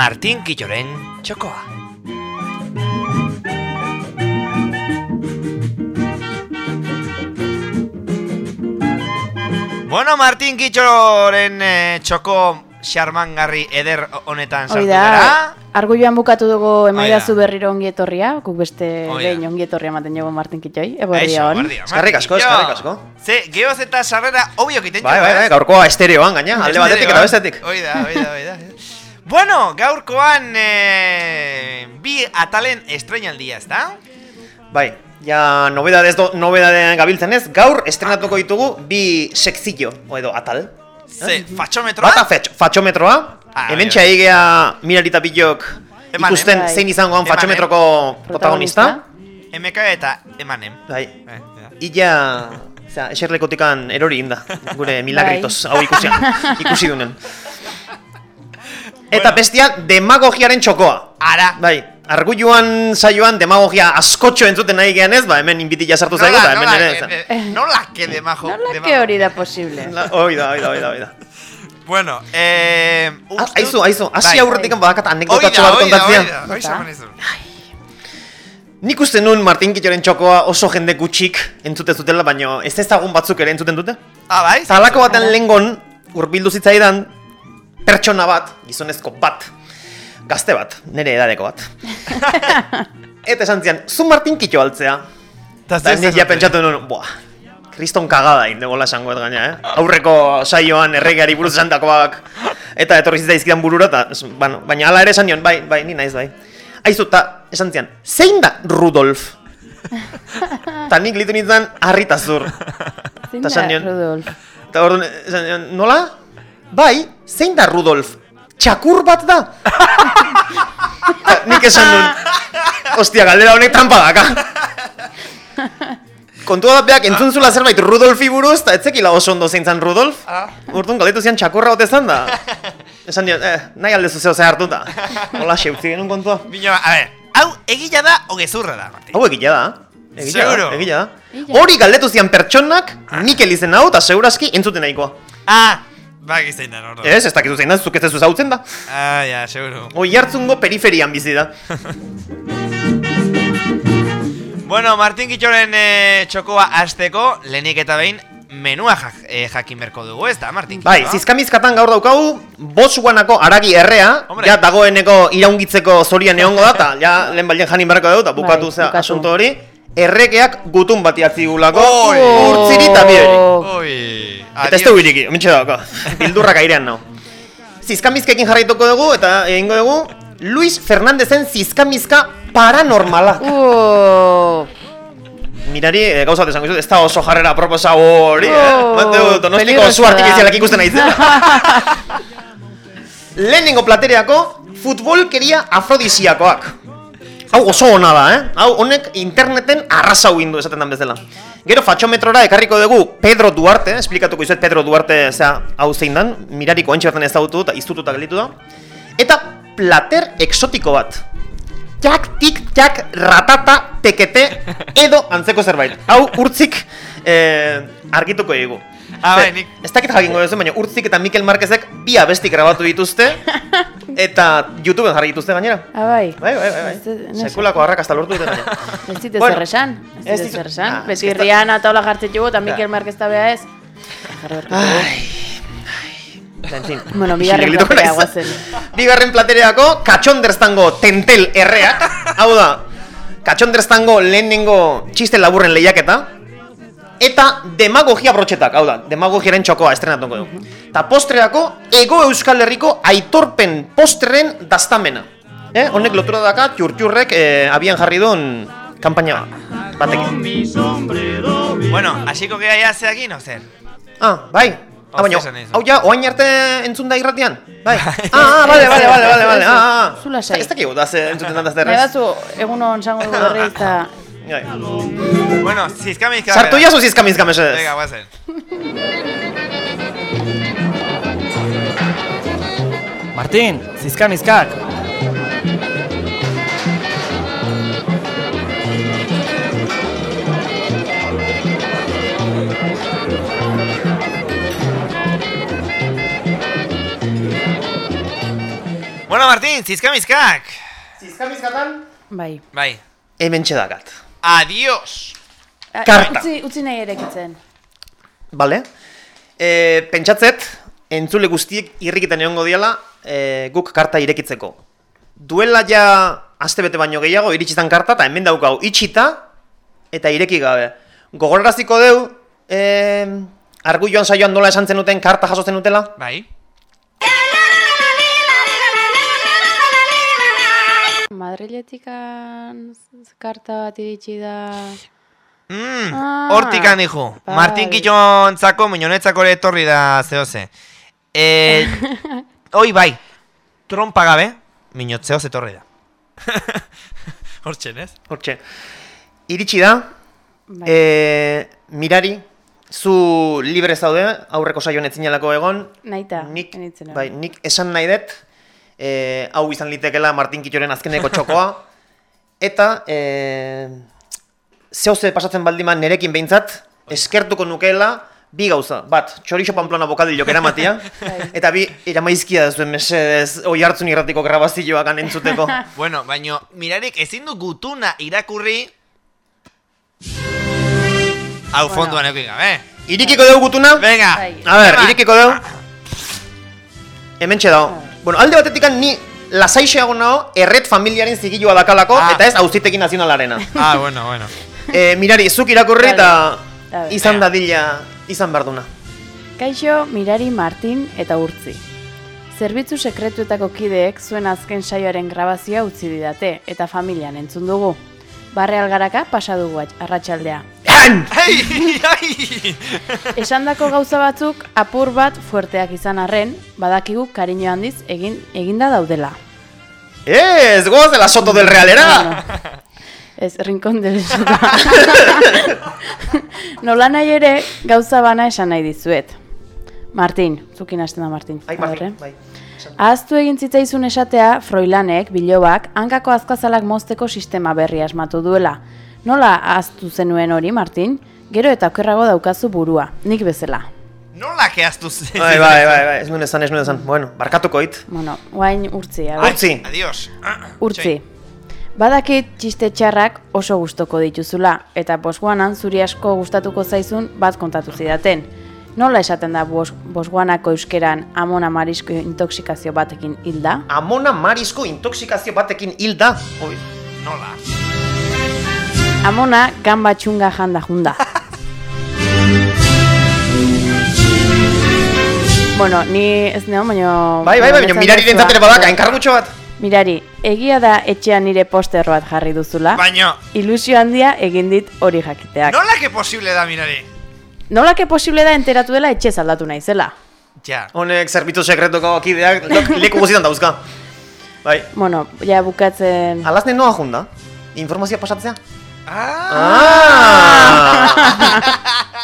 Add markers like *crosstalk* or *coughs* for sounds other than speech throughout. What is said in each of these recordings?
Martin Quilloren txokoa. Bueno, Martin Quilloren eh, txoko xarmangarri eder honetan sartu gara. Argulloan bukatu dugu Hoi da. emaidazu berriro ongi etorria, guk beste behin ongi etorria ematen jogo Martin Kitoi, eborria hon. Martin asko, Quillo. eskerrik asko. Ze, geoz eta sarrera obio kiten Bai, bai, bai, gaurkoa estereoan gaina, alde batetik eta bestetik. Hoi da, hoi da, hoi da. bueno, gaurkoan eh, bi atalen estrenaldia, ez da? Bai, ja nobedadez do, nobedadean gabiltzen ez, gaur estrenatuko ditugu bi sekzio, o edo atal. Ze, fatxometroa? Bata fetx, fatxometroa, Ah, hemen bai, txaigea mirarita pilok Emanen. ikusten Bai. zein izangoan Emanen. fatxometroko protagonista. MK eta emanem. Bai, Eh, illa, zera, eserlekotikan erori inda, gure milagritos hau ikusian, ikusi *laughs* dunen. Eta bestia, demagogiaren txokoa. Ara, Bai, argulluan saioan demagogia askotxo entzuten nahi gean ez, ba, hemen inbitila sartu zaigu, eta hemen ere. nola que demajo. Nola que hori da posible? La- Hoi da, hoi da, hoi da, hoi da. Bueno, eh... Ah, uste Aizu, aizu, hasi Bai. aurretik badakat Hoi anekdotatxo bat hoi da, kontatzea. hoi da, hoi Bota. da, nizun. Nik uste nun Martin Kittoren txokoa oso jende gutxik entzute zutela, baino ez ezagun batzuk ere entzuten dute. Ah, bai? Zalako baten lengon hurbildu zitzaidan pertsona bat, gizonezko bat, gazte bat, nire edadeko bat. *laughs* Eta esan zian, zu Martin Kitto altzea. Ta Da, esaten? pentsatu nun, buah, kriston kagada indegola esango ez gaina, eh? Aurreko saioan erregeari buruz esandakoak eta etorri zitzaizkidan burura, eta, bueno, baina hala ere esan nion, bai, bai, ni naiz, bai. Aizu, eta esan zian, zein da Rudolf? Ta nik litu nintzen harrita zur. Zein da, nion- Rudolf? Eta orduan, esan nion, nola? Bai, zein da Rudolf? Txakur bat da? *laughs* Ta nik esan duen, ostia, galdera honek trampa daka. Kontua da beak entzun zula zerbait Rudolfi buruz, eta etzekila oso ondo zein zan Rudolf. Ah. Urtun galdetu zian txakurra bote zan da. *laughs* Esan diot, eh, nahi alde zuzeo ze hartuta. Hola, xeutzi genuen kontua. Bino, a ver, hau egila da o gezurra da, Martin? Hau egila da. Egila Seguro? da, egila da. Hori galdetu zian pertsonak, Mikel izen hau, eta segurazki entzuten nahikoa. Ah, ba gizein da, nordo. Ez, ez dakizu zein da, zuk ez ez da. Ah, ja, seguro. Oi hartzungo periferian bizi da. *laughs* Bueno, Martin Kitxoren eh, txokoa azteko, lehenik eta behin, menua jak, eh, jakin berko dugu, ez da, Martin Bai, Kitxo? zizkamizkatan gaur daukagu, Botswanako aragi errea, Hombre. ja dagoeneko iraungitzeko zorian egongo da, eta *laughs* ja lehen balien janin barako dugu, eta bukatu Bai, zea bukatu. asunto hori. Erregeak gutun bat iatzigulako, Oi. urtziri eta biori. Ui, Eta ez dugu iriki, omintxe dauko, *laughs* bildurrak airean nau. Zizkamizkekin jarraituko dugu, eta egingo dugu, Luis Fernandezen zizkamizka paranormala. Uh, Mirari, e, gauzat esango dizut, ez da oso jarrera proposa hori, eh? Oh, Mate dut, donostiko da. artifizialak ikusten naiz. *laughs* Lehenengo platereako futbolkeria afrodisiakoak. Hau oso ona da, eh? Hau honek interneten arrasau indu esaten dan bezala. Gero fatxometrora ekarriko dugu Pedro Duarte, esplikatuko izuet Pedro Duarte zea hau zein dan, mirariko entxe bertan ezagutu eta iztututa gelditu da. Eta plater exotiko bat. Jak, tik, jak, ratata, tekete, edo antzeko zerbait. Hau urtzik eh, argituko dugu. Ah, bai, nik- Ez dakit jakingo duzu, baina urtzik eta Mikel Marquezek bi abesti grabatu dituzte *laughs* eta YouTubeen jarri dituzte gainera. ah, bai. Bai, bai, bai, Ez bai. Sekulako arrakasta lortu dute gainera. *laughs* Ez dit Bueno, ezer esan, ez ez dit. Ah, Beti ez que Rihanna eta hola jartzen jugu, eta Mikel Ja. Marquez eta bea ez. Ai. En fin. Bueno, bigarren platerea guazen. Bigarren platereako katxonderztango tentel erreak. Hau da, katxonderztango lehenengo txiste laburren lehiaketa. Eta demagogia brotxetak, hau da, demagogiaren txokoa estrenatuko dugu. Eta postreako, ego euskal herriko aitorpen postren daztamena. Eh? Honek lotura daka, txurtxurrek eh, abian jarri duen kampaina batekin. Bueno, hasiko gea ja zeakin, o zer? Ah, bai. Ah, baina, esan ez. hau ja, oain arte entzun da irratian? Bai. *laughs* Ah, ah, bale, bale, bale, bale, bale. Ah, ah. Zu lasai. Ez dakigu da ze entzuten da Nahi zerrez. batzu, egun hon zango dugu berri *laughs* eta... Bueno, zizkamizka... Sartu jazu zizkamizka mesedez. Venga, guazen. Martin, zizka Bueno, Martin, zizkamizkak! Zizkamizkatan? Bai. Bai. Hemen txedakat. Adios! Ah, Karta. Utzi, utzi nahi erekitzen. Bale? E, pentsatzet, entzule guztiek irrikiten egongo diala e, guk karta irekitzeko. Duela ja astebete baino gehiago iritsi zan karta eta hemen daukau itxita eta ireki gabe. Gogoraraziko deu, e, argulloan saioan nola esan zenuten karta jaso zenutela? Bai. Madriletikan karta bat iritsi da... Mm, Ah, hortikan dijo. bai. Martin Kitxontzako, miñonetzako ere etorri da zehose. Eh, *laughs* hoi bai, trompa gabe, miñotzeoz etorri da. *laughs* Hortxen, ez? Hortxe. Iritsi da, Bai. e, mirari, zu libre zaude, aurreko saioan etzinelako egon, Naita, nik, bai, nik esan nahi dut, e, hau izan litekela Martin Kitxoren azkeneko txokoa, *laughs* eta e, zehose pasatzen baldiman nerekin behintzat, eskertuko nukeela, bi gauza, bat, txorixo pamplona bokadilok eramatia, *laughs* Bai. eta bi, eramaizkia da zuen mesedez, oi hartzun irratiko grabazioak entzuteko. *laughs* Bueno, baino, mirarik ezin du gutuna irakurri... Hau Bueno. fonduan eukin gabe. Irikiko dugu gutuna? Venga! Bai. A ber, Ema. irikiko dugu. Hemen dago. Bueno, alde batetikan ni lasaixeago nago erret familiaren zigilua dakalako, Ah. eta ez auziteki nazionalarena. Ah, bueno, bueno. *laughs* e, mirari, zuk irakurri eta izan dadila, izan barduna. Kaixo, Mirari Martin eta Urtzi. Zerbitzu sekretuetako kideek zuen azken saioaren grabazioa utzi didate eta familian entzun dugu. Barre algaraka pasa dugu at- arratsaldea. Han! Ai, ai! Esandako gauza batzuk apur bat fuerteak izan arren, badakigu kariño handiz egin eginda daudela. Ez, goaz de la soto del realera! Bueno, ez, rincón del soto. *laughs* Nola nahi ere, gauza bana esan nahi dizuet. Martin, zukin hasten da Martin. Ai, Martin, bai. Ahaztu egin zitzaizun esatea, Froilanek, bilobak, hankako azkazalak mozteko sistema berri asmatu duela. Nola ahaztu zenuen hori, Martin? Gero eta okerrago daukazu burua, nik bezala. Nola kehaztu zen? Bai, bai, bai, bai, ez nuen esan, ez nuen esan. Bueno, barkatuko hit. Bueno, guain urtzi, a ber. Urtzi. Adios. Urtzi. Badakit txiste txarrak oso gustoko dituzula, eta bosguanan zuri asko gustatuko zaizun bat kontatu zidaten. Nola esaten da bos, bosguanako euskeran amona marisko intoxikazio batekin hilda? Amona marisko intoxikazio batekin hilda. Oi. Nola? Amona gamba txunga janda junda. bueno, ni ez neon, baina... Bai, bai, bai, baina mirari rentzatera badaka, enkargutxo bat. Mirari, egia da etxean nire poster bat jarri duzula. Baino, Ilusio handia egin dit hori jakiteak. nola que posible da, mirari? Nola que posible da enteratu dela etxe aldatu naizela? Ja. Honek zerbitzu sekretuko kideak lek- leku guztietan dauzka. Bai. Bueno, ja bukatzen... Alazne noa junda? Informazioa pasatzea? Ah! Ah! *laughs*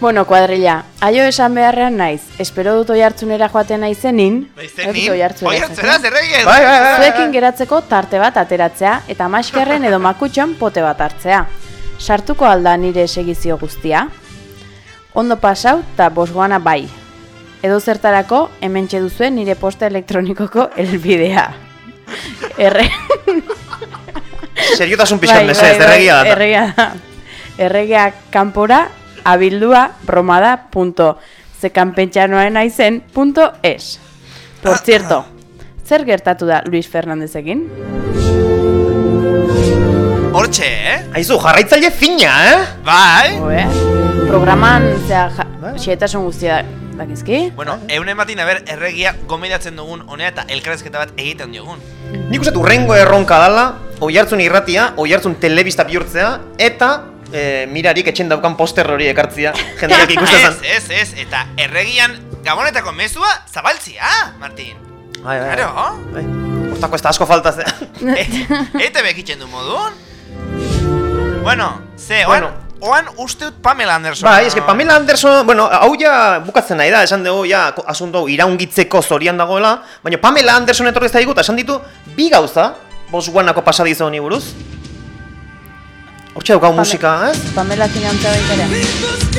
Bueno, kuadrilla, aio esan beharrean naiz. Espero dut oi hartzunera joaten naizenin. Ni? oi hartzunera zerregez? bai, bai, bai. Zuekin geratzeko tarte bat ateratzea eta maskerren edo makutxon pote bat hartzea. Sartuko alda nire segizio guztia? Ondo pasau eta bosgoana bai. Edo zertarako hemen duzue nire posta elektronikoko elbidea. *laughs* Erre... Seriotasun pixkan mesez, erregia da. Bai, Erregia da. Erregia kanpora abildua bromada punto zekanpentsanoen aizen punto es. Por cierto, zer gertatu da Luis Fernandezekin? Hortxe, eh? Aizu, jarraitzaile fina, eh? Bai? Oe, programan, zera, ja, Bai. guztia dakizki? Bueno, eunen batin, aber, erregia gomendatzen dugun honea eta elkarrezketa bat egiten diogun. Nik uste urrengo erronka dala, oi hartzun irratia, oi hartzun telebista bihurtzea, eta e, mirarik etxen daukan poster hori ekartzia, jendeak ikustezan. Ez, ez, ez, eta erregian gabonetako mezua zabaltzia, Martin. Bai, bai, Claro. bai. Hortako ez da asko falta ze. E, Ete bekitzen du modun? Bueno, ze, Bueno. oan, oan uste dut Pamela Anderson. Bai, eske Pamela Anderson, bueno, hau ja bukatzen nahi da, esan dugu ja asunto iraungitzeko zorian dagoela, baina Pamela Anderson etorri zaigu eta esan ditu bi gauza, Botswanako pasadizo honi buruz. Hortxe daukau musika, ez? Pamela finantza baita ere.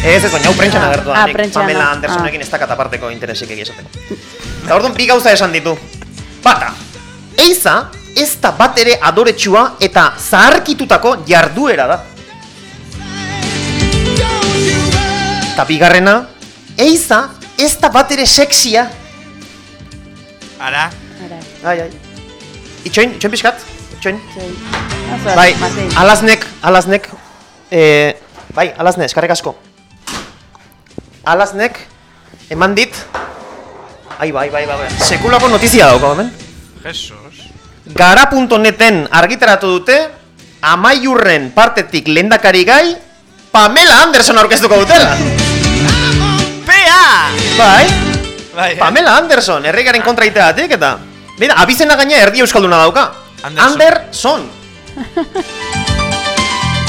Ez, ez, baina hau prentxan Ah, agertu da, ah, nik Pamela ah. Andersonekin ez dakat aparteko interesik egia esateko. Eta orduan bi gauza esan ditu. Bata, eiza ez da bat ere adoretsua eta zaharkitutako jarduera da. Eta bigarrena, eiza ez da bat ere sexia. Ara, Ara, Ai, ai. Itxoin, itxoin pixkat, itxoin. Azoa, Bai, alaznek, alaznek, eh, bai, alazne, eskarrik asko. Alaznek, eman dit, ai, bai, bai, bai, bai, sekulako notizia dauko, hemen. Jesus. Gara.neten argitaratu dute, amaiurren partetik lendakari gai, Pamela Anderson aurkeztuko dutela. Pea! Bai, Bai, eh? Pamela Anderson, erregaren kontra iteatik, eta... Bida, abizena gaina erdi euskalduna dauka. Anderson. Anderson. *laughs*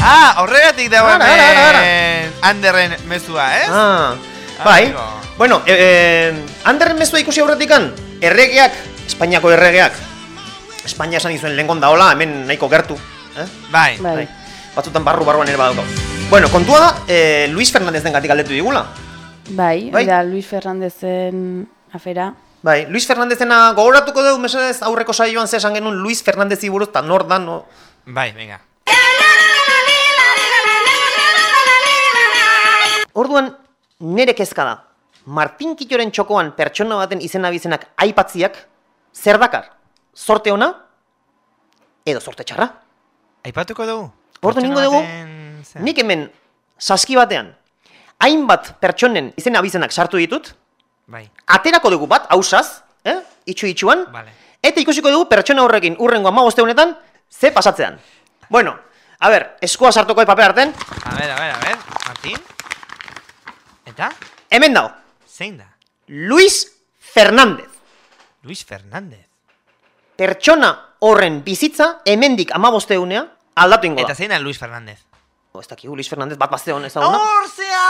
Ah, horregatik dago Ara, ara, ara, ara. Anderren mezua, ez? Ah, bai. Amigo. Bueno, e, e, Anderren mezua ikusi aurretikan, erregeak, Espainiako erregeak, Espainia esan izuen lehen daola, hemen nahiko gertu. Eh? Bai. Bai. Batzutan barru barruan ere badauko. Bueno, kontua da, e, Luis Fernandez den gatik aldetu digula. Bai, Bai. da Luis Fernandezen afera. Bai, Luis Fernandezena gogoratuko dugu, mesedez, aurreko saioan ze esan genuen Luis Fernandez buruz, eta nor da, no... Bai, venga. Orduan, nere kezka da. Martin Kitoren txokoan pertsona baten izena bizenak aipatziak, zer dakar? Zorte ona? Edo zorte txarra? Aipatuko dugu? Ordu ningo Pertsona dugu, nik hemen saski batean, hainbat pertsonen izena abizenak sartu ditut, Bai, aterako dugu bat, hausaz, eh? itxu itxuan, Vale. eta ikusiko dugu pertsona horrekin urrengo amaboste honetan, ze pasatzean. Bueno, a ber, eskua sartuko paper arten, a ver, a ver, a ver, Martín. Eta? hemen dago, Zein da? Luis Fernández. Luis Fernández. pertsona horren bizitza hemendik amabosteunea aldatu ingo Eta da. zein da Luis Fernández? Ez dakigu Luis Fernandez bat bazte hon ezaguna. Orzea!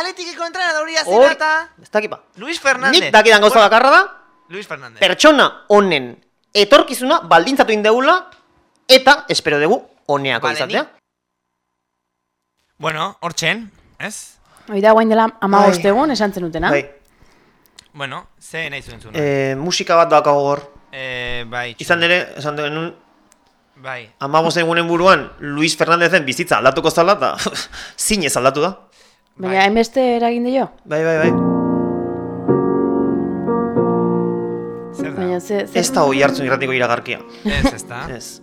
Atletikeko entrenadoria Hor, zera eta... ez dakipa. Luis Fernández. Nik dakidan gauza bakarra da, Luis Fernández. pertsona honen etorkizuna baldintzatu indeula eta espero dugu honeako Vale, izatea. Bueno, hortxen, ez? Hori da guain dela ama Bai. egun esan zenutena. Bai, Bueno, ze nahi zuen zuen. Eh, musika bat daukago gor. bai, txu. Izan ere, esan genuen, Bai. amabos egunen buruan, Luis Fernandezen bizitza aldatuko zala, eta *laughs* zinez aldatu da. Baina Bai. hainbeste eragin dio? Bai, bai, bai. Zer da? Baina ze... Ez da hoi hartzun irratiko iragarkia. Ez, ez da. *laughs* Ez.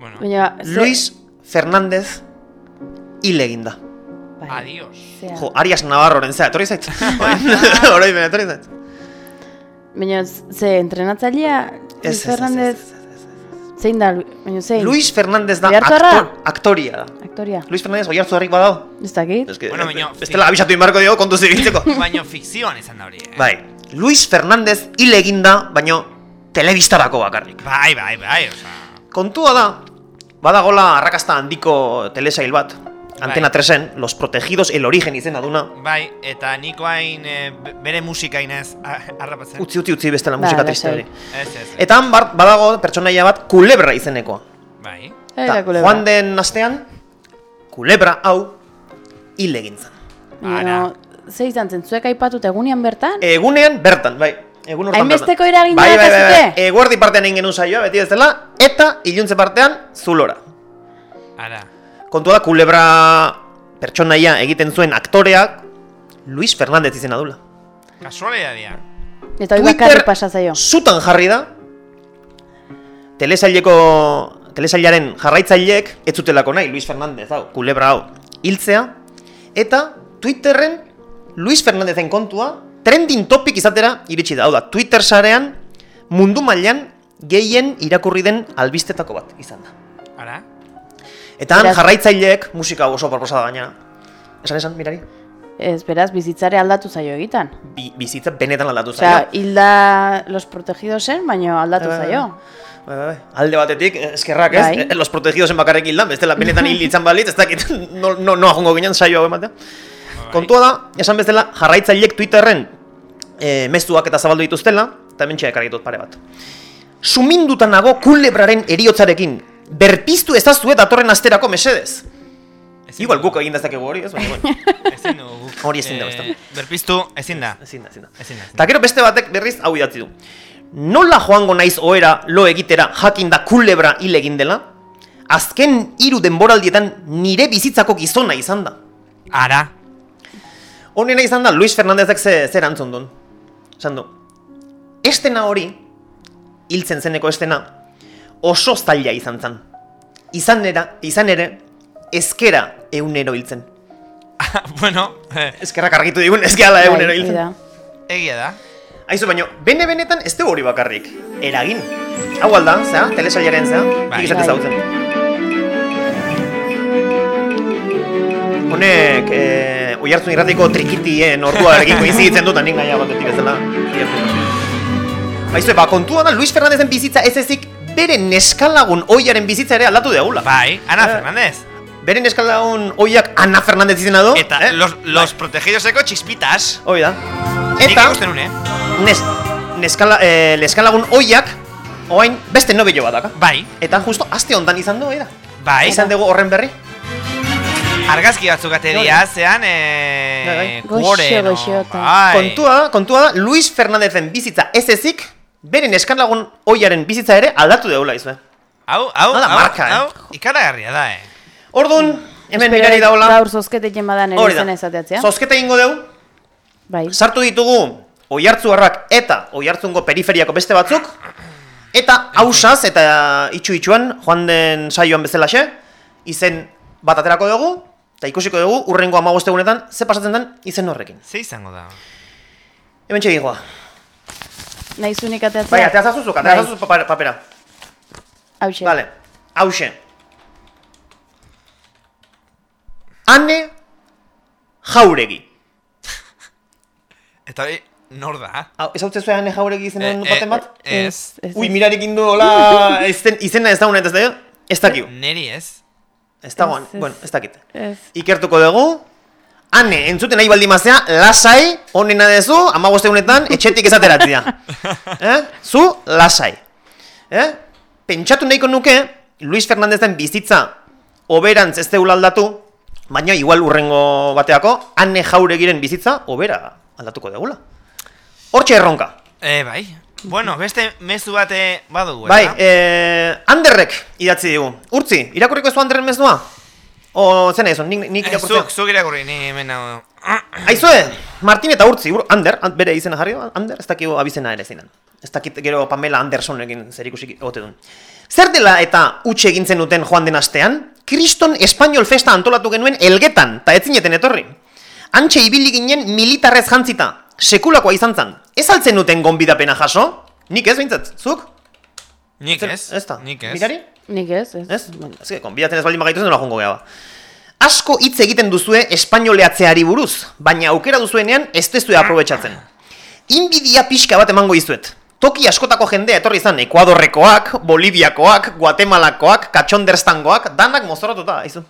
Bueno, Baina, ze- Luis Fernández hil egin da. Bai, adiós. zea. Jo, Arias Navarroren zea, etorri zait. *laughs* Horoi bene, etorri zait. Baina ze entrenatzailea Luis ez, ez, Fernandez ez, ez, ez. Zein da? Baina zein? Luis Fernández da aktor, aktoria da. Aktoria. Luis Fernández oiartzu harrik badao. Ez dakit? Ez que, Bueno, baina- bestela abisatu inbarko dio kontu zibiltzeko. *laughs* Baina fikzioan izan da hori, eh? bai, Luis Fernández hil egin da, baino telebistarako bakarrik. Bai, bai, bai, oza... Kontua da, badagola arrakasta handiko telesail bat, Antena Bai. 3en, Los Protegidos, El Origen izena duna. Bai, eta niko hain eh, be- bere musika inez harrapatzen. Utzi, utzi, utzi bestela Ba, musika lasai. triste hori. Ez, ez, ez. Eta han bar- badago pertsonaia bat kulebra izenekoa. Bai. Era Ta, kulebra. joan den astean, kulebra hau hil egin zen. Baina, ze izan zen, zuek aipatut egunean bertan? Egunean bertan, bai. Egun hortan Hainbesteko bertan. eragina bai, bai, bai, bai. Eguerdi partean egin genuen saioa, beti ez dela, eta iluntze partean, zulora. Ara. Kontua da, kulebra pertsonaia egiten zuen aktoreak, Luis Fernández izena dula. Kasualitatea. Eta hori bakarrik pasa zaio. zutan jarri da, telesaileko, telesailaren jarraitzaileek ez zutelako nahi, Luis Fernández, hau, kulebra hau, hiltzea, eta Twitterren Luis Fernandezen kontua trending topic izatera iritsi da. Hau da, Twitter sarean mundu mailan gehien irakurri den albistetako bat izan da. Ara. Eta han Beraz- jarraitzaileek musika oso proposada gaina. Esan esan, mirari? Ez, beraz, bizitzare aldatu zaio egiten. Bi, bizitza benetan aldatu Osea, zaio. hilda los protegidosen, baina aldatu Bai, bai, zaio. Bai, bai, bai. Alde batetik, eskerrak ez, Bai. eh, los protegidos en bakarrik hildan, bestela benetan hil itzan balitz, ez dakit, *laughs* no, no, no ajongo ginen saio hau ematea. Bai. Kontua da, esan bezala, jarraitzaileek Twitterren e, mezuak eta zabaldu dituztela, eta hemen txeak dut pare bat. Suminduta nago kulebraren eriotzarekin, berpiztu ezazue datorren asterako mesedez. Ezin Igual guk egin dezakegu hori, ez? Baina, bueno, *laughs* Ezin dugu. guk. Hori ezin da, Eh. Berpiztu, ezin da. ezin da, ezin da. Ezin da. ezin da. Eta gero beste batek berriz hau idatzi du. Nola joango naiz oera lo egitera jakin da kulebra hil egin dela? Azken hiru denboraldietan nire bizitzako gizona izan da. Ara. Honena izan da Luis Fernandezek ze, zer antzun duen. Esan du, estena hori, hiltzen zeneko estena, oso zaila izan zen. Izan, era, izan ere, ezkera eunero hiltzen. bueno, eh, Ezkerrak argitu digun, ezkeala Bai, eunero hori hiltzen. da. egia da. Aizu, baino, bene-benetan ez du hori bakarrik. Eragin. Hau alda, zea, telesailaren zea, Bai. nik izate Bai. zautzen. Honek, eh, oi hartzun irratiko trikitien orduarekin koinziditzen dut, nik nahi batetik ez dela. Aizu, ba, kontua da, Luis Fernandezen bizitza ez ezik bere neskalagun oiaren bizitza ere aldatu deula. Bai, Ana Eh. Fernández. Bere neskalagun oiak Ana Fernandez izena du. Eta eh? los, los protegidos eko chispitas. Hoi da. Eta, ikusten une. nes, neskala, eh, neskalagun oiak, oain beste nobelo bat daka. Bai, Eta justo aste hontan izan du, era. bai. Izan dugu horren berri. Argazki batzuk ateria, zean, Bai, eh... bai. Kuore, Goxo, no? Bai. Kontua, kontua Luis Fernandezen bizitza ez ezik, bere neskalagun oiaren bizitza ere aldatu deula izue. Hau, hau, hau, marka, eh. hau, ikaragarria da, eh. Orduan, hemen mirari daula. Gaur zozketekin badan ere izena ezateatzea. Zozketa ingo dugu, Bai. sartu ditugu oihartzuarrak eta oihartzungo periferiako beste batzuk, eta hausaz eta itxu itxuan, joan den saioan bezalaxe, izen bat aterako dugu, eta ikusiko dugu, urrengo amagoste egunetan, ze pasatzen den izen horrekin. Ze izango da. Hemen txegin joa. Nahi zunik ateatzea? Bai, atea zazuzuk, atea zazuzuk papera. papera. Hauxe. Vale, hause. Ane jauregi. Eta hori, nor da? Hau, Ez hau zuen Ane jauregi izenen Eh, baten eh, bat? Ez. ez. Ui, mirarik indu hola, *laughs* izen, izena ez dagoen ez da, ez dakiu. Neri ez. Ez ez. bueno, ez dakit. Ez. Ikertuko dugu, Ane, entzuten nahi baldin mazea, lasai, onena dezu, amagoste honetan, etxetik ezateratzea. *laughs* eh? Zu, lasai. Eh? Pentsatu nahiko nuke, Luis Fernandezen bizitza oberantz ez deula aldatu, baina igual urrengo bateako, Ane jauregiren bizitza obera aldatuko degula. Hortxe erronka. Eh, bai. Bueno, beste mezu bate badugu, Bai, eh, Anderrek idatzi digu. Urtzi, irakurriko zu Anderren mezua? O, zena izan, nik, nik Eh, irakurtzea? Zuk, irakurri, ni hemen hau... *coughs* Aizue, Martin eta Urtzi, ur, Ander, an- bere izena jarri, Ander, ez dakigu abizena ere zinan. Ez dakit gero Pamela Andersonekin zer ikusi ote duen. Zer dela eta utxe egintzen duten joan den astean, kriston espainol festa antolatu genuen elgetan, eta etzineten etorri. Antxe ibili ginen militarrez jantzita, sekulakoa izan zan. Ez altzen duten gonbidapena jaso? Nik ez behintzat, zuk? Nik ez, Ez nik ez. Mirari? Nik ez, ez. Ez? Ez que, konbidatzen ez baldin bagaitu zen, nola jongo geha ba. Asko hitz egiten duzue espainoleatzeari buruz, baina aukera duzuenean ez tezue aprobetsatzen. Inbidia pixka bat emango izuet. Toki askotako jendea etorri izan Ekuadorrekoak, Boliviakoak, Guatemalakoak, Katxonderstangoak, danak mozoratuta, aizu.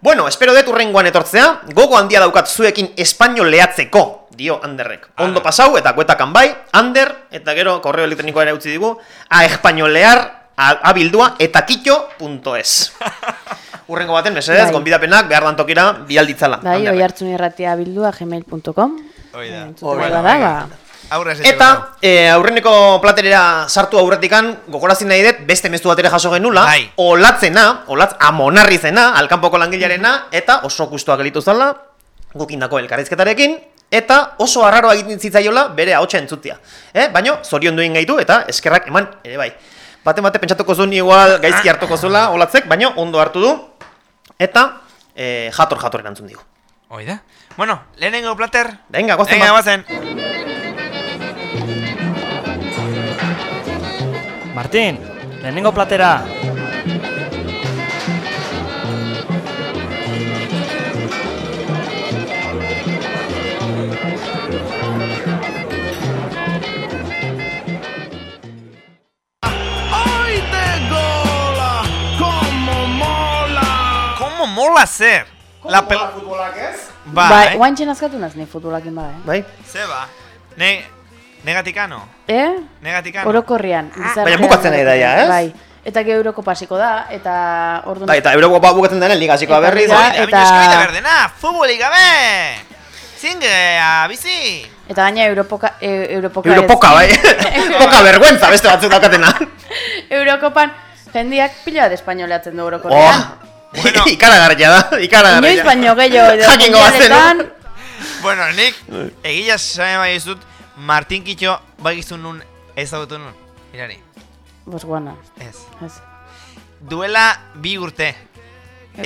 Bueno, espero dut urrengoan etortzea, gogo handia daukat zuekin espainoleatzeko, dio Anderrek. Ondo pasau eta guetakan bai, Ander, eta gero korreo elektronikoa ere utzi digu, a espainolear abildua eta kitxo.es. *laughs* Urrengo baten, mesedez, Bai. gonbidapenak behar dan tokira bialditzala. Bai, oi hartzun irratia bildua gmail.com. Hoi da. Bada da, ba. Eta, e, aurreneko platerera sartu aurretikan, gogorazin nahi dut, beste mezu batere jaso genula, Bai. olatzena, olatz amonarrizena, alkanpoko langilarena, eta oso gustuak gelitu zala, gukindako elkarrizketarekin, eta oso arraroa egiten zitzaiola bere ahotsa entzutia. Eh? Baina, zorion duen gaitu, eta eskerrak eman ere bai. Bate bate pentsatuko zuen igual gaizki hartuko zula olatzek, baina ondo hartu du, eta e, jator jator erantzun digu. Hoi da. Bueno, lehenengo plater. Venga, goazen Venga, guazen. Martin, lehenengo platera. Mola! ¿Cómo mola ser? La pel... futbolak ez? Bai, Bai, guantxen askatu naz ni futbolakin ba, eh? Bai. Zeba. Ne... Negatikano. Eh? Negatikano. Orokorrian. gizartean. Baina bukatzen ari da ja, ez? Bai. Eta gero Euroko pasiko da, eta orduan... Bai, eta Eurokopa bukatzen denen liga hasikoa Eta berriz. liga- Hoi da, eta- baina eskabide berdena, futbolik gabe! Zingea, bizi! Eta gaina Europoka, e, Europoka ez. Europoka, bai. *laughs* Poka vergüenza beste batzuk daukatena. Eurokopan jendiak pila bat espainolatzen du Oh, orokorrean. Bueno. *laughs* ikaragarria da, ikaragarria. Inoiz baino gehiago edo Jakingo mundialetan, Bueno, nik, egia same bai ez dut, Martin Kitxo bagizun nun ezagutu nun. Mirari, Bos guana, ez. ez. Duela bi urte.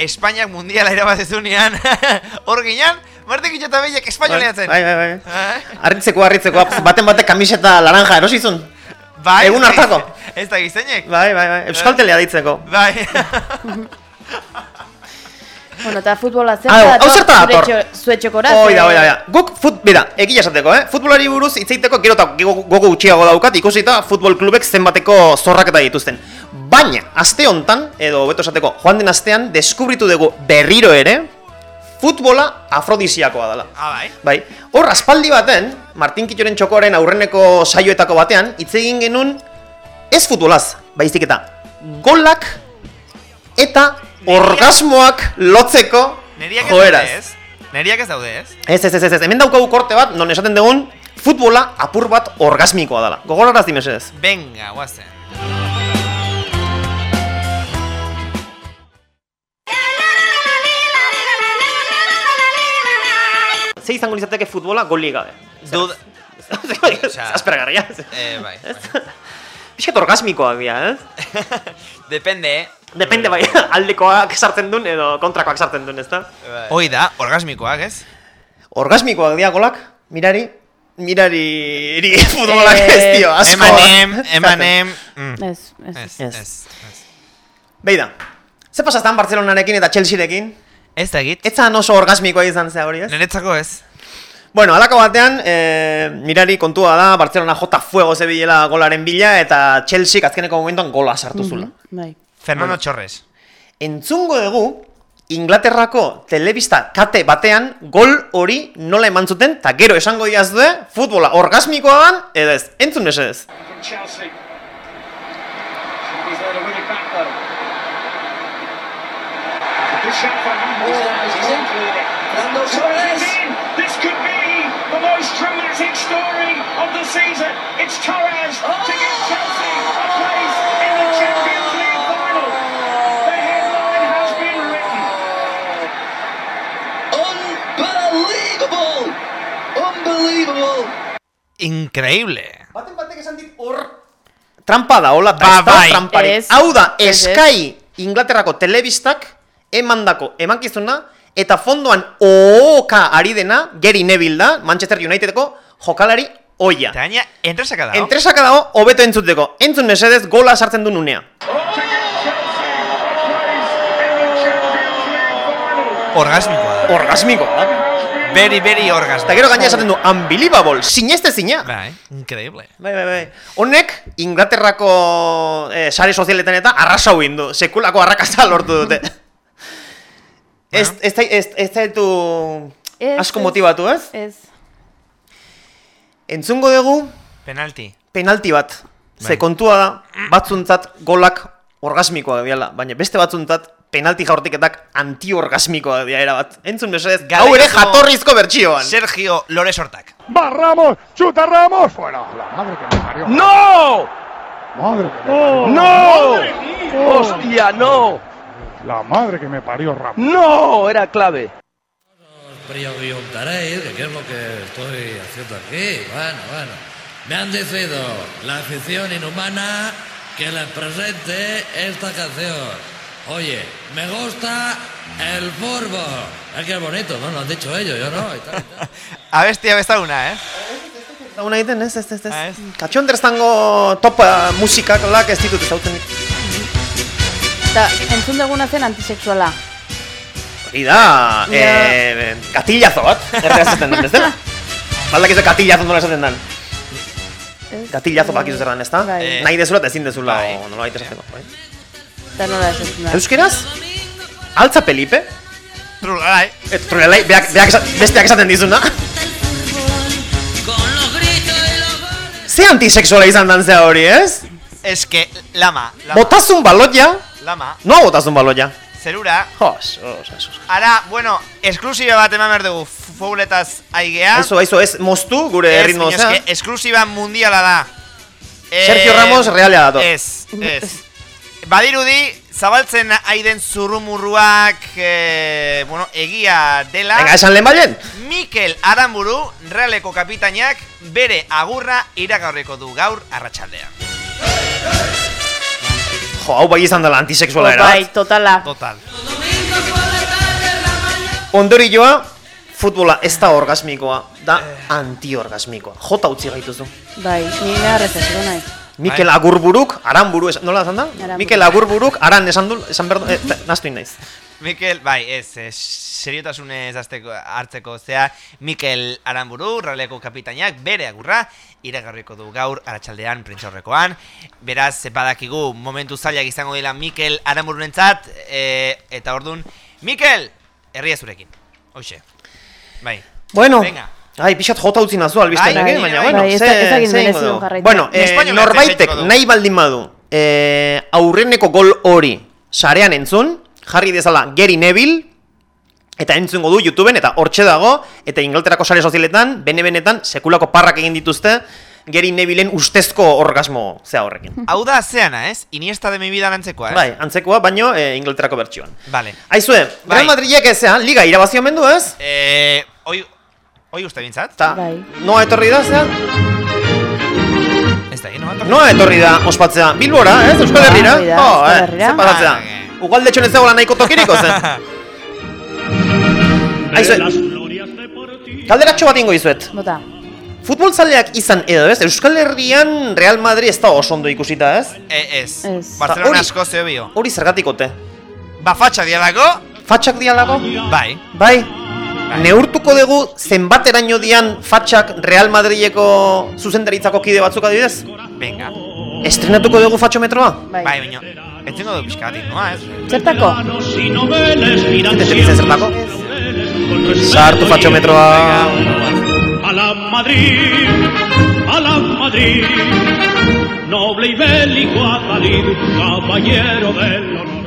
Espainiak mundiala erabatezunean, *laughs* hor ginean, Martin Kitxo eta behiak espainoleatzen. Bai, bai, bai. Eh? Arritzeko, arritzeko, baten batek kamiseta laranja erosizun. Bai, Egun ez hartako. Ez da gizeinek. Bai, bai, bai. Euskaltelea ditzeko. Bai. *laughs* Bueno, eta futbola Ah, *laughs* zerta hau zerta dator? Zuetxokora. Oi da, oi da, oi da. Guk, fut, bera, egia esateko, eh? Futbolari buruz hitzeiteko gero eta gogo gutxiago daukat, ikusita futbol klubek zenbateko zorraketa dituzten. Baina, aste hontan, edo beto esateko, joan den astean, deskubritu dugu berriro ere, futbola afrodisiakoa dela. Ah, bai. Bai, hor aspaldi baten, Martin Kitxoren txokoaren aurreneko saioetako batean, hitz egin genuen ez futbolaz, baizik eta golak eta orgasmoak lotzeko joeraz. ez? Neriak ez daude, ez? Ez, ez, ez, ez, hemen daukagu korte bat, non esaten dugun, futbola apur bat orgasmikoa dela. Gogoraraz dimesedez. Venga, guazen. Ze izango litzateke futbola goli gabe. Duda... Osea- *laughs* Aspergarria. Eh, bai. Pixkat orgasmikoak dira, ez? *laughs* Depende, eh? Depende bai, *laughs* aldekoak sartzen duen edo kontrakoak sartzen duen, ezta? Hoi da, orgasmikoak, ez? Orgasmikoak dira golak, mirari, mirari iri futbolak Eh, ez dio, asko. Emanem, *laughs* emanem... Mm. Ez, ez. Ez, Ez. ez, ez. Beida, ze pasaztan Barcelonarekin eta Chelsearekin? Ez da egit. Etzan oso orgasmikoa izan zea hori, ez? Niretzako ez. Bueno, alako batean, e, mirari kontua da, Barcelona jota fuego zebilela golaren bila, eta Chelsea azkeneko momentuan gola sartu zula. Bai. Fernando Torres. Entzungo dugu, Inglaterrako telebista kate batean gol hori nola eman zuten, eta gero esango diazue, futbola orgasmikoa dan, edo ez, entzun mesedez. Chelsea. The season. It's Torres to give Chelsea a place in the Champions League final. The headline has been written. Unbelievable! Unbelievable! Increíble. Baten batek esan dit hor trampa da, hola, Ba, bai. tramparik. Ez. Hau da, ez. Sky Inglaterrako telebistak emandako emankizuna, eta fondoan ooka ari dena, Gary Neville da, Manchester Unitedeko jokalari oia. Eta gaina, entresaka dago. Entresaka dago, hobeto entzuteko. Entzun mesedez, gola sartzen du nunea. Orgasmikoa da. Orgasmiko, da. Very, very orgasmiko. Eta gero gaina esaten du, unbelievable, sineste zina. Bai, increíble. Bai, bai, bai. Honek, Inglaterrako eh, sare sozialetan eta arrasau indu. Sekulako arrakasta lortu dute. Ez, ez, ez, ez zaitu Ez, asko ez. motibatu, ez? Ez. Entzungo dugu Penalti. penalti bat. Ze Bai. kontua da, batzuntzat golak orgasmikoa diala, baina beste batzuntzat penalti jaurtiketak anti-orgasmikoa dira erabat. Entzun mesedez, hau ere jatorrizko bertsioan. Sergio Loresortak. Va Ramos, chuta Ramos, fuera. La madre que me parió. ¡No! Madre que me parió. ¡No! ¡Hostia, no! La madre que me parió Ramos. ¡No! Era clave. Preguntaréis que qué es lo que estoy haciendo aquí. Bueno, bueno. Me han decidido la afición inhumana que les presente esta canción. Oye, me gusta el fútbol. Es que es bonito, ¿no? Lo han dicho ellos, yo no. y tal, y tal. *laughs* Abestia bezaguna, eh? Una egiten, ez, ez, ez, ez. Ez? Katxonderztango top musikak lak ez ditut ezautzen. Eta entzun duguna zen antisexuala. Hori da, eh, gatillazo bat, erderaz esaten den, ez dela? *laughs* Baldak ez gatillazo nola esaten den. Ez? Gatillazo bakizu zer den, ez da? Bai. Nahi dezula eta ezin dezula, Bai. o nola baita esateko. Bai. Eta nola esaten da. Euskeraz, altza Felipe, Trulgarai. et trurelai, beak, beak, esa- besteak esaten dizuna. Ze antisexuala izan dan zea hori, ez? Es que, lama. lama. Botazun balotia, Lama. noa botazun balotia? Zerura. Jos, os, os, os. Ara, bueno, esklusiba bat eman behar dugu fouletaz aigea. Aizu, aizu, ez moztu gure Ez, ritmo, miño, zea. eske esklusiba mundiala da. Eh, Sergio Ramos realea dator. Ez, ez. Badirudi, zabaltzen aiden zurrumurruak, eh, bueno, egia dela. Venga, esan lehen balen. Mikel Aramburu, Realeko kapitainak, bere agurra iragarriko du gaur arratsaldean. Jo, hau bai izan dela antisexuala era. Bai, totala. Total. Ondorioa, futbola ez da orgasmikoa, da antiorgasmikoa. Jota utzi gaituzu. Bai, ni neharrez esiko nahi. Mikel Agurburuk, Aranburu, esan, nola esan da? Mikel Agurburuk, Aran esan du, esan behar du, eh, nahastu nahiz. Mikel, bai, ez, ez seriotasunez azteko, hartzeko zea, Mikel Aramburu, Realeko kapitainak, bere agurra, iragarriko du gaur arratsaldean prentxaurrekoan. Beraz, badakigu momentu zailak izango dela Mikel Aramburunentzat, e, eta ordun Mikel, herria zurekin. Hoxe. Bai. Bueno, Venga. ai, pixat jota utzi nazu albistean, Bai, eh? bai, baina, bai, bueno, bai, ze, ez ze jarraitu. Bueno, eh, norbaitek nahi baldin badu, eh, aurreneko gol hori sarean entzun, jarri dezala Gary Neville, eta entzungo du YouTubeen, eta hortxe dago, eta Inglaterrako sare sozialetan, bene-benetan, sekulako parrak egin dituzte, Gary Nevilleen ustezko orgasmo zea horrekin. *laughs* Hau da zeana, ez? Iniesta de mi vida antzekoa, ez? Bai, antzekoa, baino eh, Inglaterrako bertsioan. Vale. Aizue, Bai. Real Madridek ezean, liga irabazio mendu ez? Eh, oi, oi uste bintzat? Ta, Bai. noa etorri da, zea? Ez da, no? Ator- Noa etorri da ospatzea? Bilbora, ez? Euskal Ba, Herrira? hori da, Oh, eh, Ugaldetxon ez dagoela nahiko tokiriko, zen? *laughs* Aizue, kalderatxo bat ingo izuet. Bota. Futbol zaleak izan edo, ez? Euskal Herrian Real Madrid ez da oso ondo ikusita, ez? E, ez. Ez. Barcelona Hori- asko zeo bio. Hori zergatik ote? Ba, fatxa dialako? Fatxak dialago? Bai. Bai, neurtuko dugu zenbateraino dian fatxak Real Madrileko zuzendaritzako kide batzuk adibidez? Venga. Estrenatuko dugu fatxometroa? Bai. Bai, baina. Etzengo du pixka batik, noa, ez? Zertako? Zete zeritzen zertako? Sartu fatxometroa... A la Madrid, a la Madrid, noble y bélico Adalid, caballero del honor.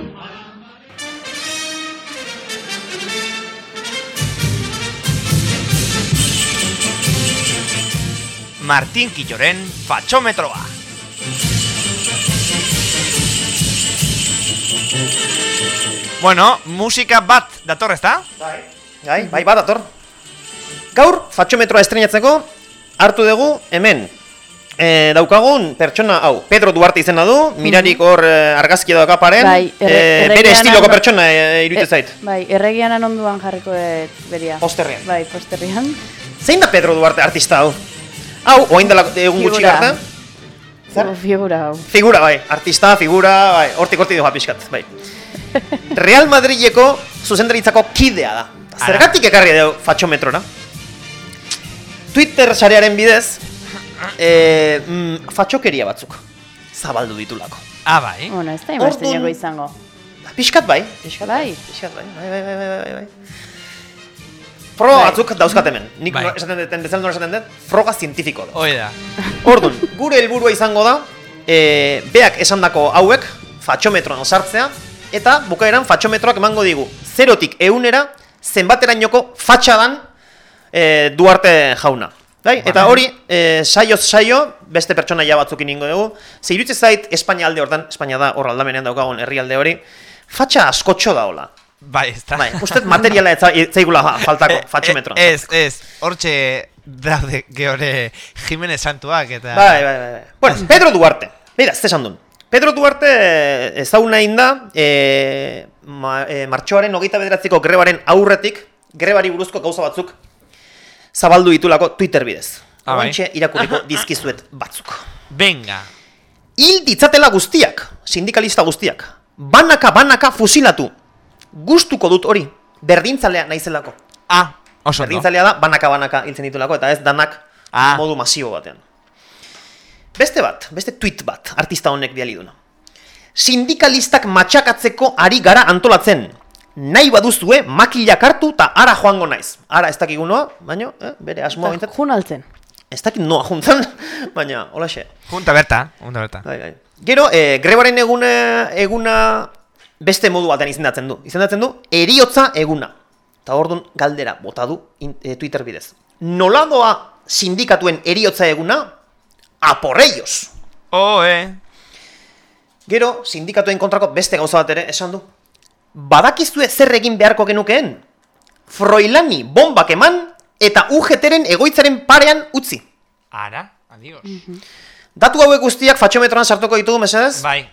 Martín Quilloren fatxometroa. Bueno, musika bat dator, ezta? Bai, bai, bat ator. Gaur, fatxometroa estrenatzeko, hartu dugu hemen. E, daukagun pertsona hau, Pedro Duarte izena du, mirarik hor e, argazkia dauka paren, Bai, erre- e, bere estiloko pertsona e, iruditzen zait. Bai, erregianan onduan jarriko dut beria. Posterrean. Bai, posterrean. Zein da Pedro Duarte artista hau? Hau, oain dela egun gutxi? Zer? Figura hau. Figura, bai, artista, figura, bai, hortik hortik doa pixkat, bai. Real Madrileko zuzendaritzako kidea da. Zergatik ekarri dugu fatxometrora? Twitter sarearen bidez, e, mm, fatxokeria batzuk zabaldu ditulako. Ah, bai. Bueno, ez da imazteneko izango. Pixkat bai, pixkat Bai. Pixkat bai, bai, bai, bai, bai, bai, bai. Froga Bai. batzuk dauzkat hemen. Nik Bai. esaten duten, bezala nola esaten dut, froga zientifiko da. Hoi da. Orduan, gure helburua izango da, e, beak esandako hauek, fatxometroan sartzea, eta bukaeran fatxometroak emango digu, zerotik eunera, zenbaterainoko fatxadan e, Duarte jauna. Bai? Eta hori, e, saioz saio, beste pertsonaia batzuk ingo dugu, ze iruditzen zait Espainia alde hortan, Espainia da hor aldamenean daukagun herrialde hori, fatxa askotxo da hola. Bai, ez da. Bai, uste materiala ez za- ez zaigula faltako *laughs* fatxometroan. Eh, Ez, ez. Hortxe daude geore Jimenez Santuak eta... Bai, bai, bai. bai. Bueno, Pedro Duarte. Mira, ez esan duen. Pedro Duarte eh, ezaguna egin da, e, ma, e, martxoaren hogeita bederatziko grebaren aurretik, grebari buruzko gauza batzuk zabaldu ditulako Twitter bidez. Ah, bai. Oraintxe irakurriko *laughs* dizkizuet batzuk. Venga. Hil ditzatela guztiak, sindikalista guztiak. Banaka, banaka fusilatu. Gustuko dut hori, berdintzalea naizelako. Ah, oso. Berdintzalea da banaka banaka hiltzen ditulako eta ez danak Ah. modu masibo batean. Beste bat, beste tweet bat, artista honek biali duna. Sindikalistak matxakatzeko ari gara antolatzen. Nahi baduzue makilak hartu eta ara joango naiz. Ara ez dakigu noa, baina, eh, bere asmoa bintzat. Jun altzen. Ez dakit noa juntan, *laughs* baina, hola xe. Junta berta, junta berta. Bai, bai. Gero, e, grebaren eguna, eguna beste modu batean izendatzen du. Izendatzen du eriotza eguna. Eta ordun galdera bota du in- e, Twitter bidez. Nola doa sindikatuen eriotza eguna? A por ellos! Oh, eh. Gero, sindikatuen kontrako beste gauza bat ere esan du. Badakizue zer egin beharko genukeen? Froilani bombak eman eta UGTren egoitzaren parean utzi. Ara, adios. Datu hauek guztiak fatxometroan sartuko ditugu, mesedez? Bai.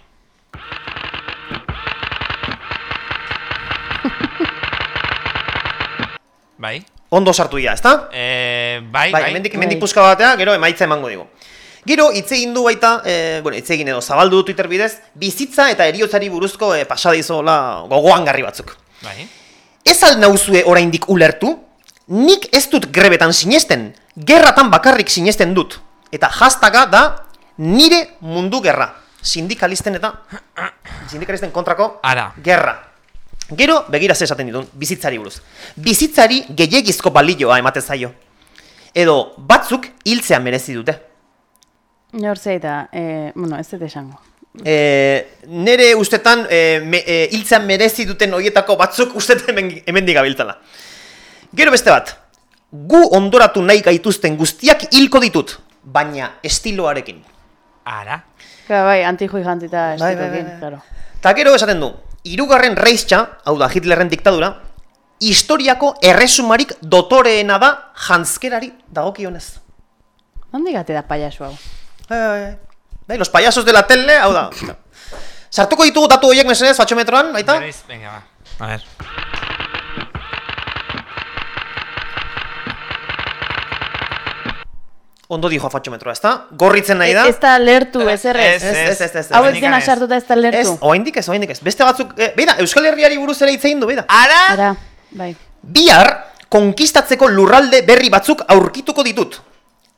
bai. Ondo sartu dira, ezta? Eh, bai, Bai, bai. hemendik hemendik puska batea, gero emaitza emango digu. Gero hitz egin du baita, e, bueno, hitz egin edo zabaldu du Twitter bidez, bizitza eta eriotzari buruzko e, pasadizola gogoangarri batzuk. Bai. Ez al nauzue oraindik ulertu? Nik ez dut grebetan sinesten, gerratan bakarrik sinesten dut. Eta hastaga da nire mundu gerra. Sindikalisten eta *coughs* sindikalisten kontrako Ara. gerra. Gero, begira ze esaten ditun, bizitzari buruz. Bizitzari gehiagizko balioa ematen zaio. Edo, batzuk hiltzea merezi dute. Nor zeita, e, bueno, ez dut esango. E, nere ustetan e, me, e, hiltzea merezi duten horietako batzuk ustetan hemen, hemendik gabiltzala. Gero beste bat, gu ondoratu nahi gaituzten guztiak hilko ditut, baina estiloarekin. Ara. Claro, bai, antijoi jantzita Bai, bai, estikokin, bai, bai. claro. Ta gero esaten du, irugarren reiztxa, hau da Hitlerren diktadura, historiako erresumarik dotoreena da janzkerari dagokionez. Nondik gate da payasu hau? Bai, bai, bai. Bai, los payasos de la tele, hau da. Sartuko ditugu datu horiek mesedez, fatxometroan, baita? Berriz, venga, ba. A ver. Ondo dijo fatxometroa, ezta? Gorritzen nahi da? Ez da lertu, ez errez. Ez, ez, ez, ez. Hau ez dena ez. sartuta ez da Ez, lertu. oaindik ez, oaindik ez. Beste batzuk, eh, beida, Euskal Herriari buruz ere hitz egin du, beida. Ara! Ara, bai. Bihar, konkistatzeko lurralde berri batzuk aurkituko ditut.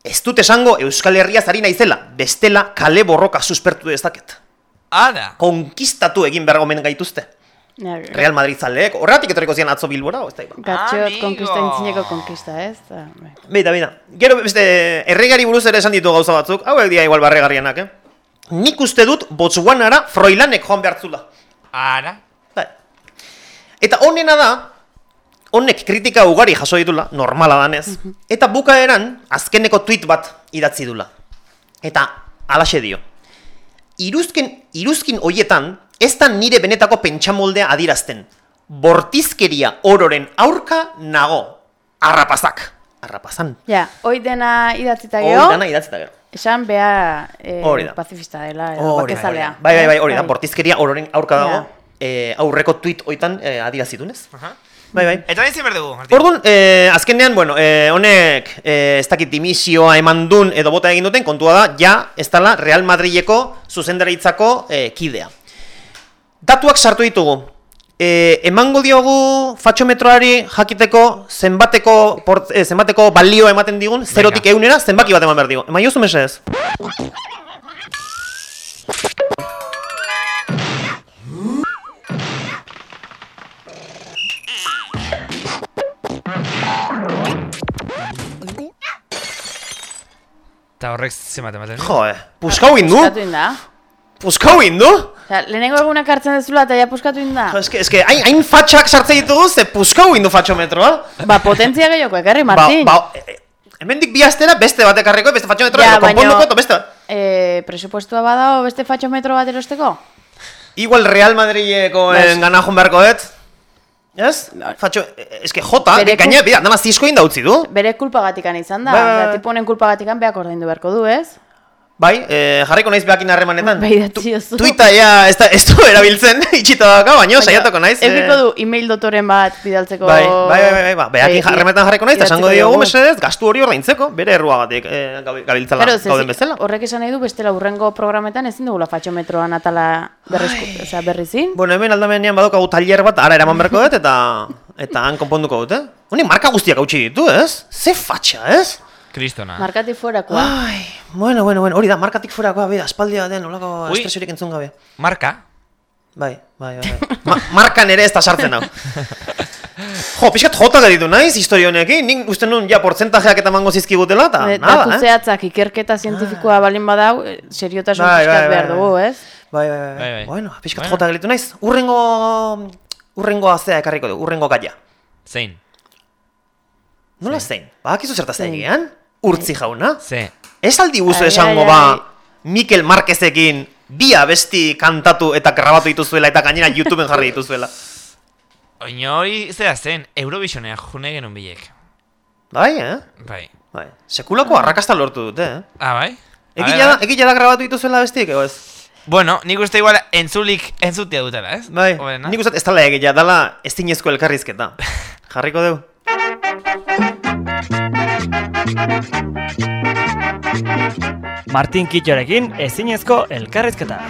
Ez dut esango Euskal Herria zari naizela, bestela kale borroka suspertu dezaket. Ara! Konkistatu egin behar gomen gaituzte. Ja, Real Madrid zaleek, horretik etorriko zian atzo Bilbora, ez da iba. Gatxot, konkista intzineko konkista, ez? Da, bai. Beida, beida. Gero beste, erregari buruz ere esan ditu gauza batzuk, hauek dira igual barregarrianak, eh? Nik uste dut Botswanara Froilanek joan behartzula. Ara! Bai. Eta honena da, honek kritika ugari jaso ditula, normala danez, eta bukaeran azkeneko tweet bat idatzi dula. Eta alaxe dio. Iruzkin, iruzkin hoietan, ez da nire benetako pentsamoldea adirazten. Bortizkeria ororen aurka nago. Arrapazak. Arrapazan. Ja, hoi dena idatzita gero, dana idatzita gero. esan bea e, Hori da. pacifista dela, edo Hori da, bakezalea. Bai, bai, bai, hori da, bortizkeria ororen aurka dago. Ja. Eh, aurreko tweet hoitan eh, adirazidunez. Aha. Bai, bai. Eta nahi behar dugu, Martin. Orduan, eh, azkenean, bueno, eh, honek eh, ez dakit dimisioa eman dun edo bota egin duten, kontua da, ja, ez dela Real Madrileko zuzendaritzako eh, kidea. Datuak sartu ditugu. Eh, emango diogu fatxometroari jakiteko zenbateko, port, eh, zenbateko balio ematen digun, zerotik eunera, zenbaki bat eman behar digu. Eman jozu mesedez? Eta horrek zenbat ematen. du? Jo, eh, puskau indu? Puskatu inda. Puskau indu? Osea, lehenengo egunak hartzen dezula eta ja puskatu inda. Jo, eske, eske, hain, hain fatxak sartzen ditugu, ze puskau indu fatxometroa. Ba, potentzia gehiago ekarri, Martin. Ba, ba, e- e- hemendik bi astera beste bat ekarriko, beste fatxometroa, Ja, konponduko, eta beste bat. Eh, presupuestua badao beste fatxometro bat erosteko? Igual Real Madrileko Bai. en gana joan beharko dut. Ez? Fatxo, e- eske jota, Bere gaina, kul- bida, nama zizko inda utzi du. Bere kulpagatikan izan da. Bai, bai, bai. Ba, tipo honen kulpagatikan beak ordaindu beharko du, ez? Bai, eh, jarriko naiz behakin harremanetan. Bai, idatzi oso. Tuita ja, ez, da, ez du erabiltzen, *laughs* itxita daka, baina saiatuko naiz. eh. Eukiko du email dotoren bat bidaltzeko... Bai, bai, bai, bai, bai, behakin harremanetan jarriko naiz, esango diogu mesedez, gastu hori ordaintzeko, bere erruagatik eh, gabi- gabiltzala Claro, gauden bezala. Horrek esan nahi du bestela urrengo programetan ezin dugula fatxometroan atala berrizku, osea, berrizin. Bueno, hemen aldamenean badaukagu tailer bat, ara eraman beharko dut, eta eta han konponduko dut, eh? Honek marka guztiak hautsi ditu, ez? Ze fatxa, ez? Kristona. Markati fuerakoa. Ai, bueno, bueno, bueno, hori da, markatik fuerakoa, bida, aspaldia den, olako Ui. espresiorik entzun gabe. Marka. Bai, bai, bai. bai. Ma markan ere ez da sartzen hau. *laughs* Jo, pixkat jota geditu naiz historia honekin, nik uste nun ja portzentajeak eta mango zizkigutela, eta Eh, nada, eh? zehatzak ikerketa zientifikoa balin badau, eh, seriotasun Bai, pixkat bai, bai, behar bai. dugu, ez? Bai, bai, bai. Bai, bai. Bueno, pixkat Bueno. jota gelitu naiz. Urrengo... Urrengo azea ekarriko du, urrengo gaia. Zein. Nola zein? Badakizu zertaz egian? Urtzi jauna? Ze. Ez aldi guzu Ai, esango ai, ba ai. Mikel Marquezekin bi abesti kantatu eta grabatu dituzuela eta gainera YouTubeen jarri dituzuela. Oino hori zera zen, Eurovisionea june genuen bilek. Bai, eh? Bai. Bai. Sekulako arrakasta lortu dute, eh? Ah, bai? Ber, da, da grabatu dituzuela bestiek, ego ez? Bueno, nik uste igual entzulik entzutia dutela, ez? Bai, Hoberena? nik uste ez dala egia, dala estinezko elkarrizketa. *laughs* Jarriko deu. Martin Kitxorekin ezinezko elkarrizketa.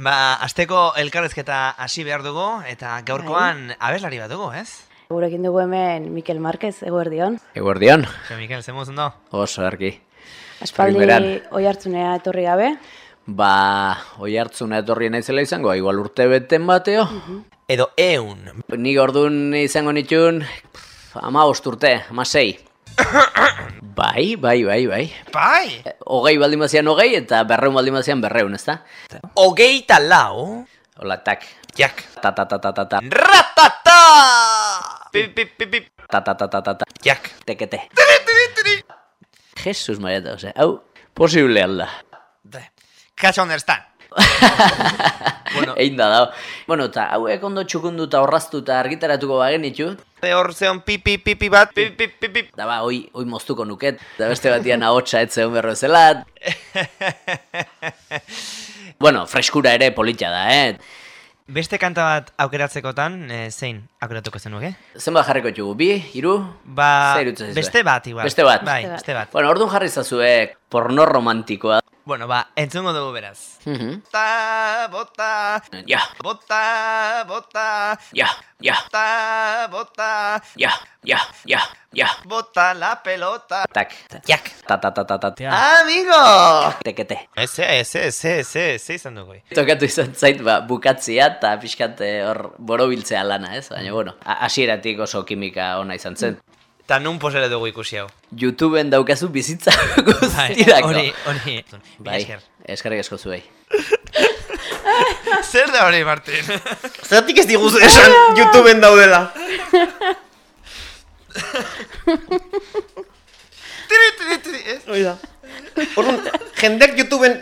Ba, asteko elkarrezketa hasi behar dugu, eta gaurkoan abeslari bat dugu, ez? Gurekin dugu hemen Mikel Marquez, eguerdion. Eguerdion, Mikel, zemuz ondo? oso argi. Aspaldi oi hartzunea etorri gabe. Ba, oi hartzuna etorri naizela izango, igual urte beten bateo. Edo eun. Nik ordun izango nitun, ama urte, ama sei. *coughs* bai, bai, bai, bai. Bai! Hogei baldin bazian hogei eta berreun baldin bazian berreun, ezta? Hogeita lau. Hola, tak. Jak. Ta ta ta ta ta ta. Ratata! Pip, pip, pip, pip. Ta ta ta ta ta ta. Jak. Tekete. Jesus Marieta, ose, hau, posible alda. Catch understand. *laughs* bueno. Egin da dao. Bueno, eta hauek ondo txukunduta horraztuta argitaratuko bagenitu. Ze hor zeon pipi pipi bat, pip, pip, pip, pip. Da ba, hoi, hoi moztuko nuket. Da beste batian ahotsa ez zeun berro zela. *laughs* bueno, freskura ere polita da, eh? Beste kanta bat aukeratzekotan, e, zein aukeratuko zenuke? Zenbat jarriko txugu, bi, hiru? Ba, beste bat igual. Beste bat? Bai, beste bat. Bueno, orduan jarri zazue porno romantikoa. Bueno, ba, entzungo dugu beraz. Mhm. Bota, bota, Ja, bota, bota, ja, ja, bota, bota, ja, ja, ja, ja. bota la pelota. Tak. Jak. Ta ta ta ta ta. Amigo! Tekete. Eze, eze, eze, eze, eze izan dugu. Tokatu izan zait, ba, bukatzia eta pixkat eh, hor borobiltzea lana, ez? Baina, bueno, hasieratik oso kimika ona izan zen. Eta nun posere dugu ikusi hau. YouTubeen daukazu bizitza *laughs* Bai, guztirako. hori, hori. Bai, esker. eskerrik asko zuei. Zer da hori, Martin? Zeratik ez diguzu esan YouTubeen daudela. tiri, tiri, tiri, ez? Hoi da. Orduan, jendek YouTubeen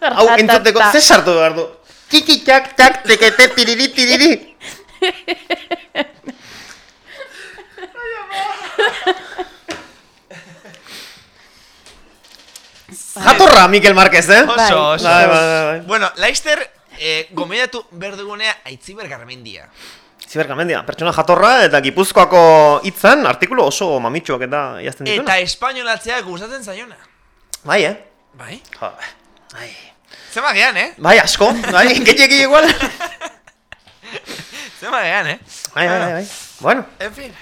hau entzuteko ze sartu behar du. Tiki txak txak tekete tiriri tiriri. Jatorra, Mikel Marquez, eh? Oso, oso. Bai, bai, bai, bai. Bueno, Laister, eh, gomendatu berdugunea Aitziber Garmendia. Ziberkamendia, pertsona jatorra eta Gipuzkoako hitzan artikulu oso mamitsuak eta jazten dituena. Eta espainolatzea gustatzen zaiona. Bai, eh? Bai? Jo, bai. Zema gean, eh? Bai, asko, bai, *laughs* gehiagi igual. Zema gean, eh? Bai, bai, bai, bai. Bueno, En fin.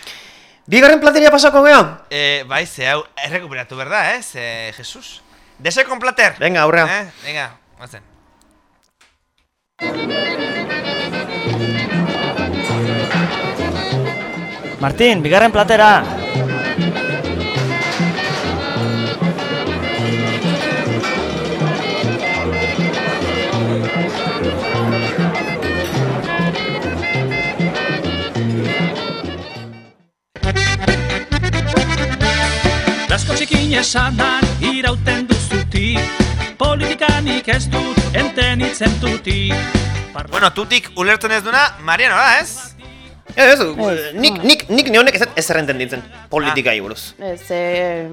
Bigarren plateria pasako gea. Eh, bai, ze hau, errekuperatu, berda, eh? Ze, Jesus. Dese con plater. Venga, aurrea. Eh? Venga, guazen. Martin, bigarren platera! Dasko txikin esanak irauten duzuti Politikanik ez dut enten itzen tuti Bueno, tutik ulertzen ez duna, Mariano da, ez? Ez, ez, nik, nik, nik neonek ez ez errenten ditzen politikai buruz. Ez, e,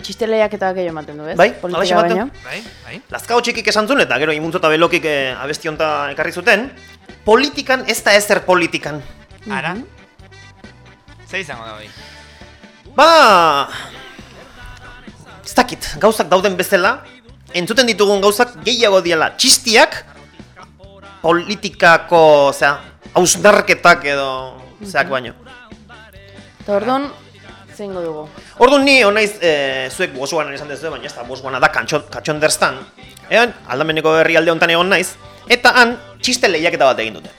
txisteleiak eta gehiago ematen du, ez? Bai, Politika baino. Bai, bai. Lazkao txikik esan zuen eta gero imuntzo eta belokik eh, abesti honta ekarri zuten, politikan ez da ezer politikan. Ara? Ze izango da hori? Ba... Ez dakit, gauzak dauden bezala, entzuten ditugun gauzak gehiago diala txistiak, politikako, osea, hausnarketak edo, zeak baino. Eta orduan, zeingo dugu. Orduan ni honaiz, e, zuek bosuanan izan dezu, baina ez da bosuana da katxonderstan. Ean, aldameneko herri alde honetan egon naiz, eta han txiste lehiaketa bat egin dute.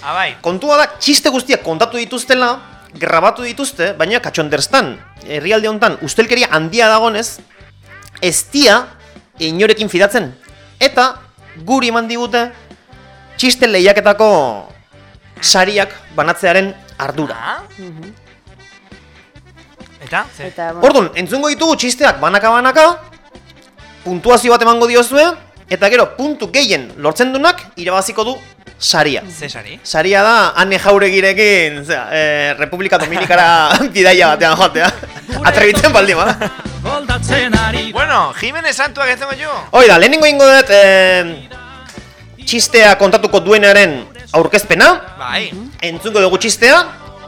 Ah, bai. Kontua da, txiste guztiak kontatu dituztela, grabatu dituzte, baina katxonderstan, herrialde honetan, ustelkeria handia dagonez, ez dia inorekin fidatzen. Eta guri eman digute txiste lehiaketako sariak banatzearen ardura. Eta? Ze? Eta, bueno, Orduan, entzungo ditugu txisteak banaka-banaka, puntuazio bat emango diozue, eta gero puntu gehien lortzen dunak irabaziko du saria. Ze sari? Saria da, ane jauregirekin, zera, eh, Republika Dominikara *laughs* bidaia batean joatea. Atrebitzen baldin, ba. Goldatzen ari Bueno, Jimenez Santuak ez jo. Hoi da, lehenengo ingo dut, eh, txistea kontatuko duenaren aurkezpena, Bai. entzungo dugu txistea,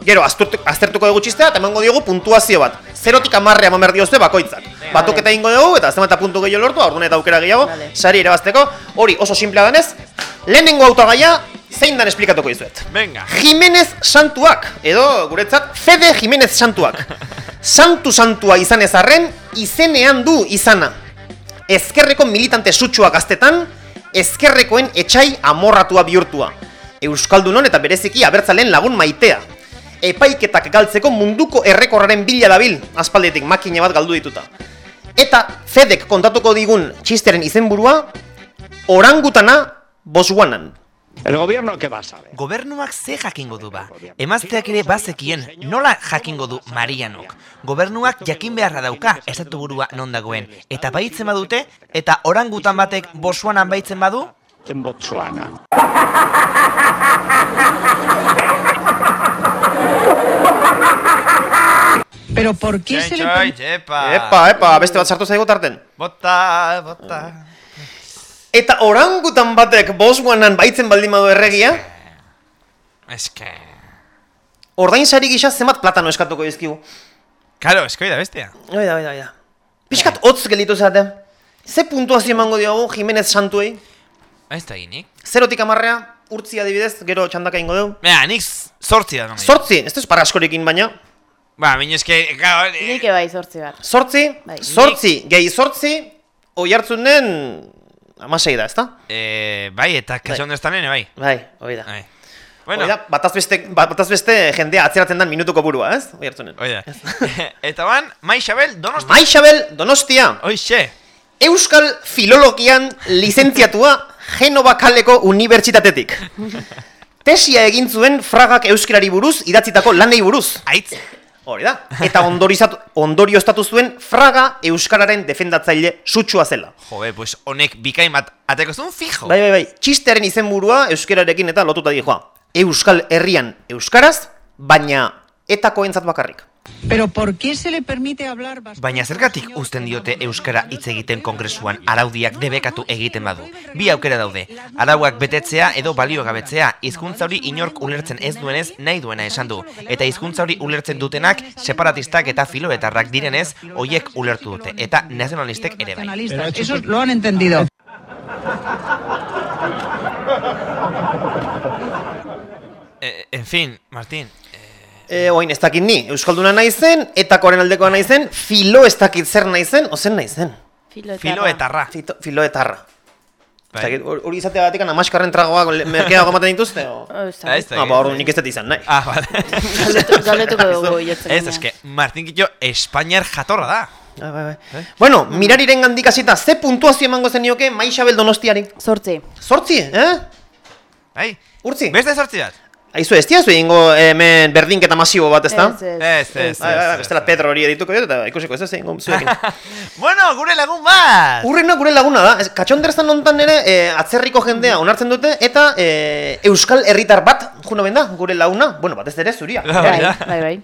gero aztertu, aztertuko dugu txistea, eta emango diogu puntuazio bat. Zerotik amarrea eman behar diozte bakoitzak. Batuketa ingo dugu, eta zenbat puntu gehiago lortu, aurduan eta aukera gehiago, sari irabazteko, hori oso simplea denez, lehenengo autogaia, zein dan esplikatuko dizuet. Venga. Jimenez Santuak, edo guretzat Fede Jimenez Santuak. *laughs* Santu santua izan ezarren, izenean du izana. Ezkerreko militante sutsua gaztetan, ezkerrekoen etxai amorratua bihurtua. Euskaldunon eta bereziki abertzalen lagun maitea. Epaiketak galtzeko munduko errekorraren bila dabil, aspaldetik makina bat galdu dituta. Eta Fedek kontatuko digun txisteren izenburua, orangutana Botswanan. El gobierno, ¿qué va a saber? Gobernuak ze jakingo du ba? Emazteak ere bazekien, nola jakingo du Marianok? Gobernuak jakin beharra dauka, estatu burua non dagoen. Eta baitzen badute, eta orangutan batek bosuanan baitzen badu? En Botswana. Pero ¿por qué se le epa. Epa, epa, beste bat sartu zaigo tarten. Bota, bota. Eta orangutan batek Botswanan baitzen baldin badu erregia, Eske... ordainsari gisa zenbat platano eskatuko dizkigu. Karo, eskoi da bestia. Oida, oida, oida. Piskat hotz gelitu zate. Ze puntuazio emango diogu Jimenez Santuei? Ez da ginik. Zerotik amarrea, urtzi adibidez, gero txandaka ingo dugu. Bea, nik sortzi da. Sortzi, ez duz paraskorekin baina. Ba, min eske... Claro, eh, nik bai zortzi bar. Sortzi, Bai. sortzi, gehi sortzi, oi hartzunen amasei da, ezta? eh, bai, eta kaso ere bai. Bai, oida. Bai. Bueno, Oida, bataz beste, bat- bataz beste jendea atzeratzen dan minutuko burua, ez? Oi hartzunen. oida. *laughs* eta ban, Mai Xabel, donosti. Maixabel Donostia, Hoixe. Euskal Filologian lizentziatua *laughs* Genova kaleko unibertsitatetik. *laughs* Tesia egin zuen fragak euskarari buruz idatzitako lanei buruz. Aitz. Hori da. Eta ondorizatu, ondorio estatu zuen fraga euskararen defendatzaile sutsua zela. Jode, pues honek bikain bat ateko zuen fijo. Bai, bai, bai. Txistearen izenburua euskararekin eta lotuta dijoa. Euskal Herrian euskaraz, baina etakoentzat bakarrik. Pero ¿por qué se le permite hablar? Baina zergatik uzten diote euskara hitz egiten kongresuan araudiak debekatu egiten badu. Bi aukera daude. Arauak betetzea edo baliogabetzea, hizkuntza hori inork ulertzen ez duenez nahi duena esan du. Eta hizkuntza hori ulertzen dutenak separatistak eta filoetarrak direnez, hoiek ulertu dute. Eta nazionalistek ere bai. Esos lo han entendido. Eh, en fin, Martín, E, oain ez dakit ni, Euskalduna naizen, etakoaren aldekoa naizen, filo ez dakit zer naizen, ozen naizen. Filoetarra. filoetarra. Fito, filoetarra. Bai. hori izate batekan amaskarren tragoak merkeago ematen dituzte, o? *laughs* Ez Ah, da- Ah, ba, orduan nik ez dut izan, nahi. Ah, vale. Galdetu- Galdetuko dugu *laughs* jotzen. Ez, eske, Martín Quillo Espainiar jatorra da. Ah, bai, bai. Bueno, mirariren gandik hasita, ze puntuazio emango zenioke Maixabel Donostiari? Zortzi. Zortzi, eh? Bai, Urtzi? beste sortzi bat. Aizu, ez diazu egingo hemen berdinketa masibo bat, ezta? Ez, ez. Ez, ez, Bai, bai, bai, ez, bestela Pedro hori edituko dut, eta ikusiko ez ez egingo zuekin. *laughs* Bueno, gure lagun bat! Urrena gure laguna da, katxonderzan hontan ere e, atzerriko jendea onartzen dute, eta e, Euskal Herritar bat, juno da, gure laguna, bueno, batez ere zuria. *laughs* Bai, bai, bai.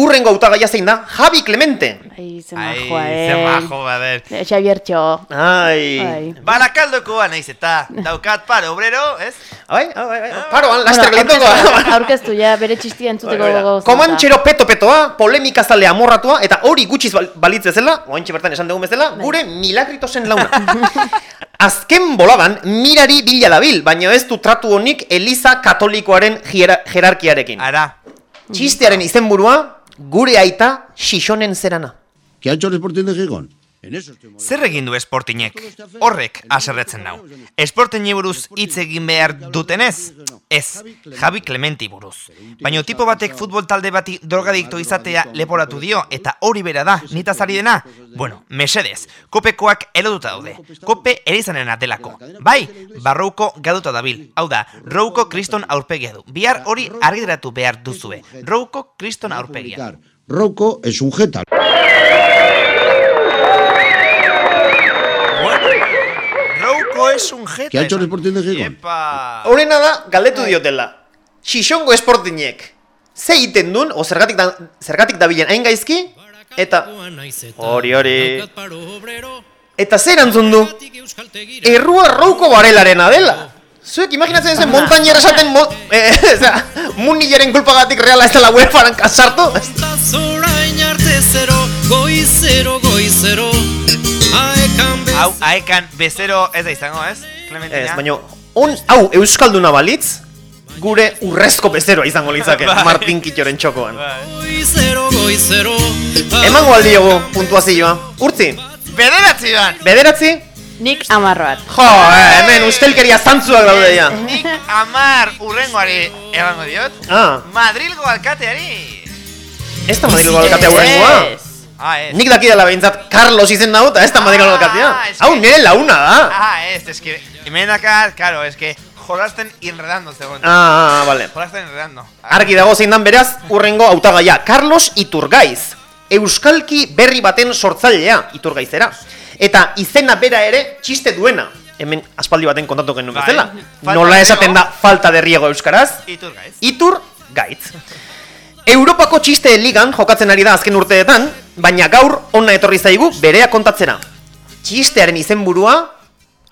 Urrengo hautagaia zein da, Javi Clemente. Ai, ze Ai, majoa, eh. ze majo, bader. Eh, Xabiertxo. Ai. Bai. Barakaldokoa naiz eta daukat pare obrero, ez? Bai, bai, bai. Paroan, laster Bueno, aurkeztu- ja, bere txistia entzuteko gogoz. Komantxero peto petoa, polemika zale amorratua, eta hori gutxiz bal- balitz bezala, oantxe bertan esan dugun bezala, Bai. gure milagritosen launa. *laughs* Azken boladan, mirari bila dabil, baina ez du tratu honik Eliza katolikoaren jerarkiarekin. Ara. Txistearen izenburua, gure aita Xixonen zerana. ¿Qué ha hecho el Sporting de Gijón? Zer egin du esportinek? Horrek aserretzen nau. Esportini buruz hitz egin behar dutenez? Ez, Javi Clementi buruz. Baina tipo batek futbol talde bati drogadikto izatea leporatu dio eta hori bera da, nita zari dena? Bueno, mesedez, kopekoak eroduta daude. Kope erizanena delako. Bai, barrouko gaduta dabil. Hau da, rouko kriston aurpegia du. Bihar hori argideratu behar duzue. Rouko kriston aurpegia. Rocco es un jeta. Rouko es un jeta. ¿Qué ha hecho el Sporting de Gijón? Epa! Horrena da, galdetu diotela. Xixongo esportinek, ze egiten duen, o zergatik, da, zergatik dabilen hain gaizki, eta hori hori. Eta zer erantzun du? Errua rouko barelarena dela. Zuek imaginatzen zen montañera esaten mo, *laughs* eh, eza, munilaren kulpagatik reala ez dela UEFA-ran kasartu? Zorain arte zero, goizero, goizero Hau, aekan bezero ez da izango, ez? Clementina? Ez, baina, on, hau, euskalduna balitz, gure urrezko bezeroa izango litzake, *laughs* Bai. Martin Kitxoren txokoan. Goizero Emango aldiogu puntuazioa. Urtzi, Bederatzi ban! bederatzi? Nik amarro bat. Jo, eh, hemen ustelkeria zantzuak daude ja. Nik amar urrengoari erango diot. Ah, Madrilgo alkateari! ez da Madrilgo alkatea hurrengoa. Ah, ez. Nik dakidala behintzat Carlos izen dago eta ez da Madrilgo Ah, alkatea. es Hau, nire launa da. Ah, ez, es que... Hemen acá, claro, es que jolasten enredando zegoen. Ah, ah, vale. Jolasten enredando. Argi dago zein dan beraz, urrengo hautagaia. Carlos Iturgaiz. Euskalki berri baten sortzailea, Iturgaizera. Eta izena bera ere txiste duena. Hemen aspaldi baten kontatu genuen Bai. bezala. Nola esaten da falta de riego euskaraz? Iturgaiz. Itur gaitz. Europako txiste ligan jokatzen ari da azken urteetan, baina gaur ona etorri zaigu berea kontatzera. Txistearen izenburua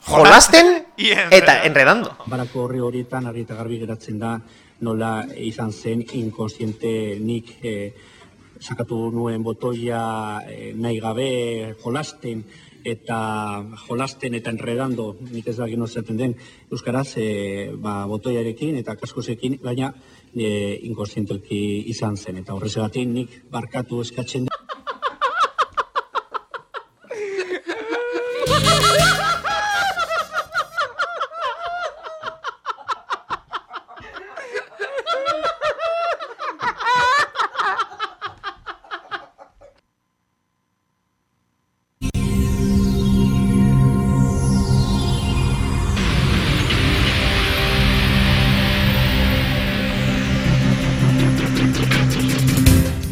jolasten *laughs* eta enredando. Barako horri horietan argi eta garbi geratzen da nola izan zen inkonsiente nik eh, sakatu nuen botoia eh, nahi gabe jolasten eta jolasten eta enredando nik ez dakit nozaten den euskaraz eh, ba, botoiarekin eta kaskosekin baina eh, inkonsientelki izan zen eta horrezegatik nik barkatu eskatzen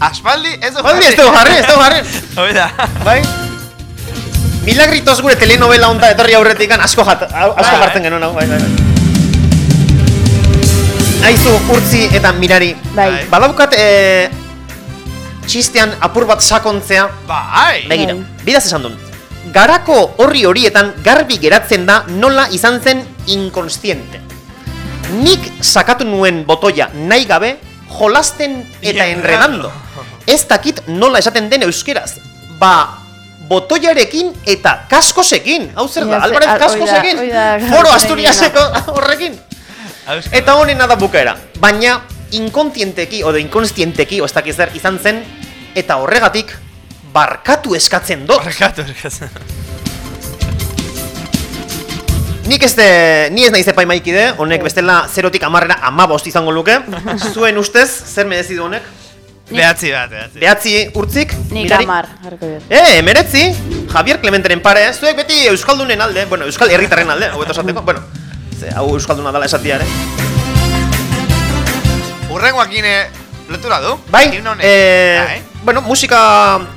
Aspaldi, ez du Aspaldi, ez dugu jarri, ez dugu jarri. *laughs* Hoi da. Bai? Milagritos gure telenovela honta etorri aurretik asko, jat, asko Bai. jartzen genuen hau, bai, bai, bai. Aizu, urtzi eta mirari. Bai. Badaukat, eh, txistean apur bat sakontzea. Bai. Begira, Bai. bidaz esan duen. Garako horri horietan garbi geratzen da nola izan zen inkonstiente. Nik sakatu nuen botoia nahi gabe, jolasten eta enredando. Ez dakit nola esaten den euskeraz. Ba, botoiarekin eta kaskosekin. Hau zer da, Alvarez kaskosekin. Foro Asturiaseko *laughs* horrekin. Eta honena da bukaera. Baina inkontienteki, edo inkonstienteki, o ez dakit zer izan zen, eta horregatik, barkatu eskatzen dut. Barkatu eskatzen. Nik ez de, ni ez naiz epaimaikide, honek bestela zerotik amarrera amabost izango luke. *laughs* Zuen ustez, zer merezi du honek? Behatzi bat, behatzi. Behatzi urtzik, Nik mirari? amar, jarriko dut. Eh, emeretzi, Javier Clementeren pare, zuek beti Euskaldunen alde, bueno, Euskal Herritarren alde, hau esateko, bueno, ze, hau Euskalduna dala esatia ere. Urrengoakin eh, lotura du? Bai, Himno honek. eh, Bai. bueno, musika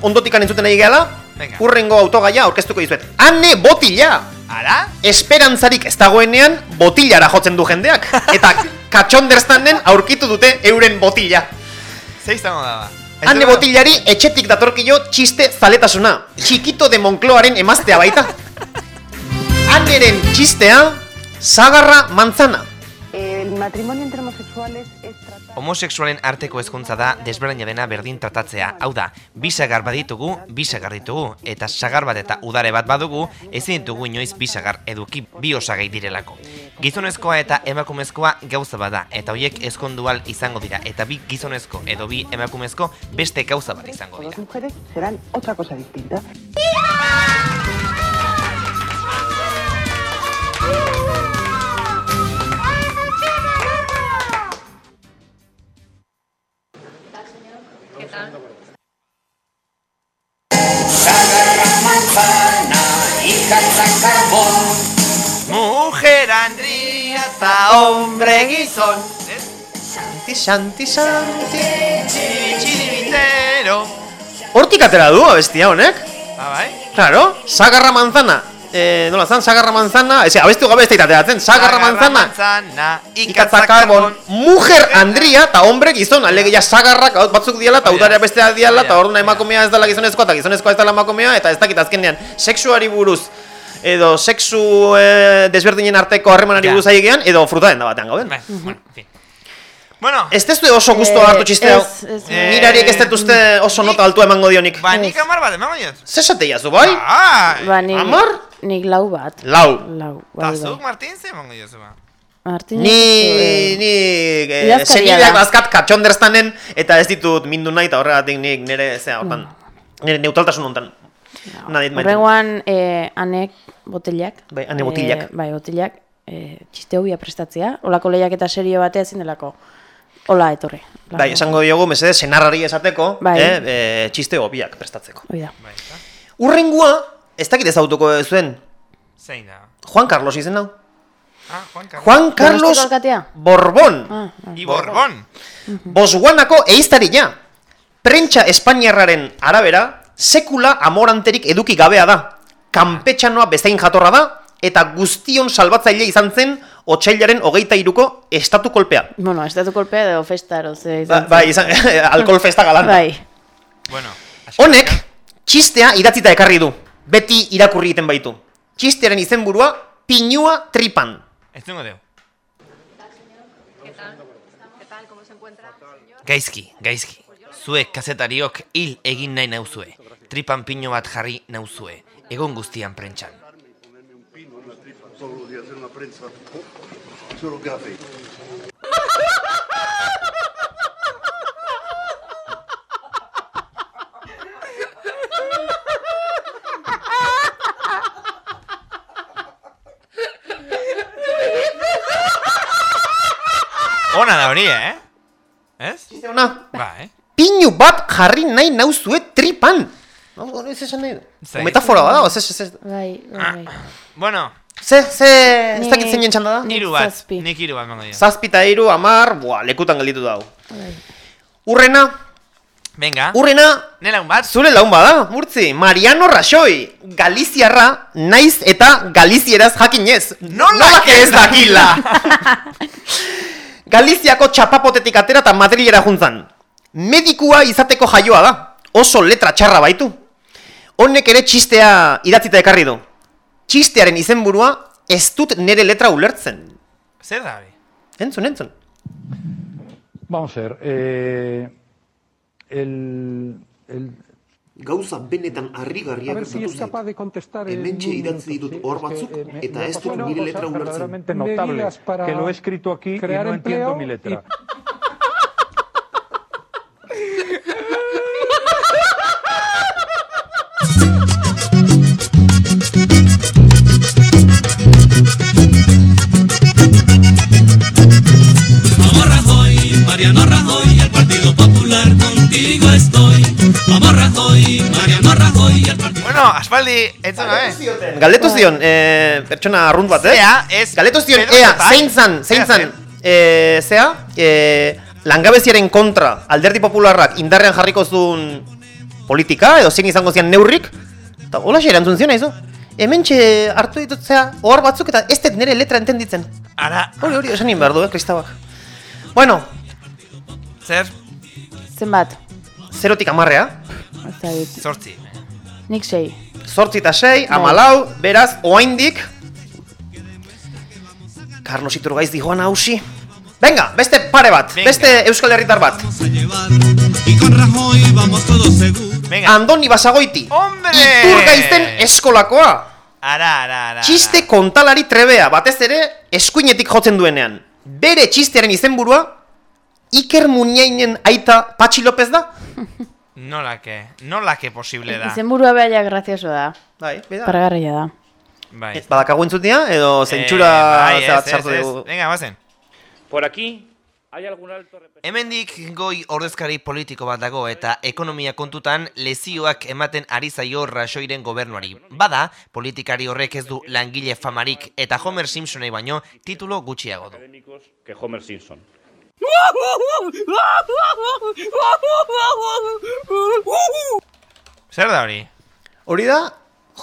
ondotikan entzuten nahi gehala, Venga. urrengo autogaia aurkeztuko dizuet. Ane botila! Ara? Esperantzarik ez dagoenean, botilara jotzen du jendeak. Eta *laughs* katxonderstanden aurkitu dute euren botila. Ze izango da ba. Ane botilari etxetik datorkio txiste zaletasuna. Txikito de Moncloaren emaztea baita. Aneren txistea, sagarra manzana. El matrimonio entre homosexuales es Homosexualen arteko ezkontza da desberdina dena berdin tratatzea. Hau da, bi sagar baditugu, bi sagar ditugu, eta sagar bat eta udare bat badugu, ezin ditugu inoiz bi sagar eduki bi osagai direlako. Gizonezkoa eta emakumezkoa gauza bada, eta hoiek ezkondual izango dira, eta bi gizonezko edo bi emakumezko beste gauza bat izango dira. Las mujeres serán otra cosa distinta. Mujer Andría eta hombre gizon. Santi, Santi, Santi. Txiribitero. Hortik atera du abestia honek. Ah, bai? Claro, sagarra manzana. Eh, nola zan, sagarra manzana. Eze, abestu gabe ez da ateratzen. Sagarra manzana. manzana. Ikatza karbon. Mujer Andria eta hombre gizon. Alegia sagarrak batzuk diala eta udarea bestea diala eta orduna emakumea ez dela gizonezkoa eta gizonezkoa ez dela emakumea eta ez dakit azkenean sexuari buruz edo sexu eh, desberdinen arteko harremanari buruz aiegean edo frutaren da batean gauden. Bai, bueno, en fin. Bueno, Ez tezu oso gusto Eh, hartu txiste hau. Eh, Mirariek ez detuzte oso nota altua emango dionik. ba, nik amar bat emango diot. Zer esate jazu, bai? Ah, Ba, nik, Amar? Nik lau bat. Lau. Lau, bai, zuk, bai. Martin, ze emango diozu ba? Martin, Ni, ni, eh, senideak da. azkat katxonderstanen eta ez ditut mindu nahi eta horregatik nik nire, zea, hortan, nire neutraltasun hontan. Nadit maite. Horregoan, eh, anek botelak. Bai, ane botilak. Eh, bai, botilak. Eh, txiste hobia prestatzea. Olako lehiak eta serio batea ezin delako. Ola etorri. Bai, esango diogu, mesedez, senarrari esateko, Bai. eh, eh, txiste hobiak prestatzeko. Hoi da. Urrengua, ez dakit ezautuko zuen, Zein da? Juan Carlos izen hau. Ah, Juan Carlos. Juan Carlos? Borbón. Ah, ah. I Borbón. Bosguanako eiztarina. Prentsa Espainiarraren arabera, sekula amoranterik eduki gabea da. Kanpetxanoa bezain jatorra da, eta guztion salbatzaile izan zen otxailaren hogeita iruko estatu kolpea. Bueno, estatu kolpea edo festa ero ze Ba, izan. bai, izan, *laughs* alkohol festa galanta. Bai. Bueno, Honek, txistea idatzita ekarri du. Beti irakurri egiten baitu. Txistearen izenburua, pinua tripan. ez dungo deu. Gaizki, gaizki. Zuek kazetariok hil egin nahi nauzue. Tripan pino bat jarri nauzue. Egon guztian prentxan. Ona da hori, eh? Ez? Ona, Ba, eh? pinu bat jarri nahi nauzue tripan. No, no, ez esan nahi. Metafora bada, ez, ez, ez. Bai, bai. Bueno, Ze, ze, ez Ni- dakit zein txanda da? hiru bat. Zazpi. Nik hiru bat mango dio. Zazpita iru, amar, buah, lekutan gelditu dau. Bai. Urrena, Venga, urrena, nela un bat. zure laun bada, murtzi, Mariano Raxoi, Galiziarra, naiz eta Galizieraz jakinez. Nola que ez dakila! *laughs* *laughs* Galiziako txapapotetik atera eta Madrilera juntzan. Medikua izateko jaioa da, oso letra txarra baitu. Honek ere txistea idatzita ekarri du. Txistearen izenburua ez dut nere letra ulertzen. Zer da? Entzun, entzun. Vamos a ver. Eh, el, el, Gauza benetan a harrigarriak contestar en Hementxe idatzi ditut hor batzuk, eh, eta ez dut nire letra ulertzen. notable, que lo he escrito aquí y crear no entiendo empleo mi letra. Aspaldi, entzun gabe. Galdetu zion, eh, pertsona arrunt bat, eh? Zea, ez... Galdetu zion, ea, zein zan, zein Ea, zan, eh, zea, eh, langabeziaren kontra, alderdi popularrak indarrean jarriko zuen politika, edo zein izango zian neurrik, eta hola erantzun zion aizu. Hemen hartu ditut zea, ohar batzuk eta ez dut nire letra entenditzen. Ara, Hori, hori, esan behar du, eh, kristabak. Bueno, zer, Zenbat? zerotik amarrea, sortzi. Nik sei. Zortzi eta sei, Bai. amalau, beraz, oaindik Carlos Iturgaiz di joan hausi Venga, beste pare bat, Venga. beste Euskal Herritar bat. Venga. Andoni Basagoiti Hombre! Iturgaizen eskolakoa Ara, ara, ara. Txiste kontalari trebea, batez ere eskuinetik jotzen duenean Bere txistearen izenburua Iker Muñainen aita Patxi López da? *laughs* Nola que, nola que posible da. Izenburua behaia grazioso da. Bai, beda. Paragarria da. Bai. Ez badakagu entzutia, edo zentsura Eh, bai, sartu ez. dugu. Venga, bazen. Por aquí hay algún alto Hemendik goi ordezkari politiko bat dago eta ekonomia kontutan lezioak ematen ari zaio Rajoyren gobernuari. Bada, politikari horrek ez du langile famarik eta Homer Simpsonei baino titulo gutxiago du. académicos que Homer Simpson. Zer da hori? Hori da,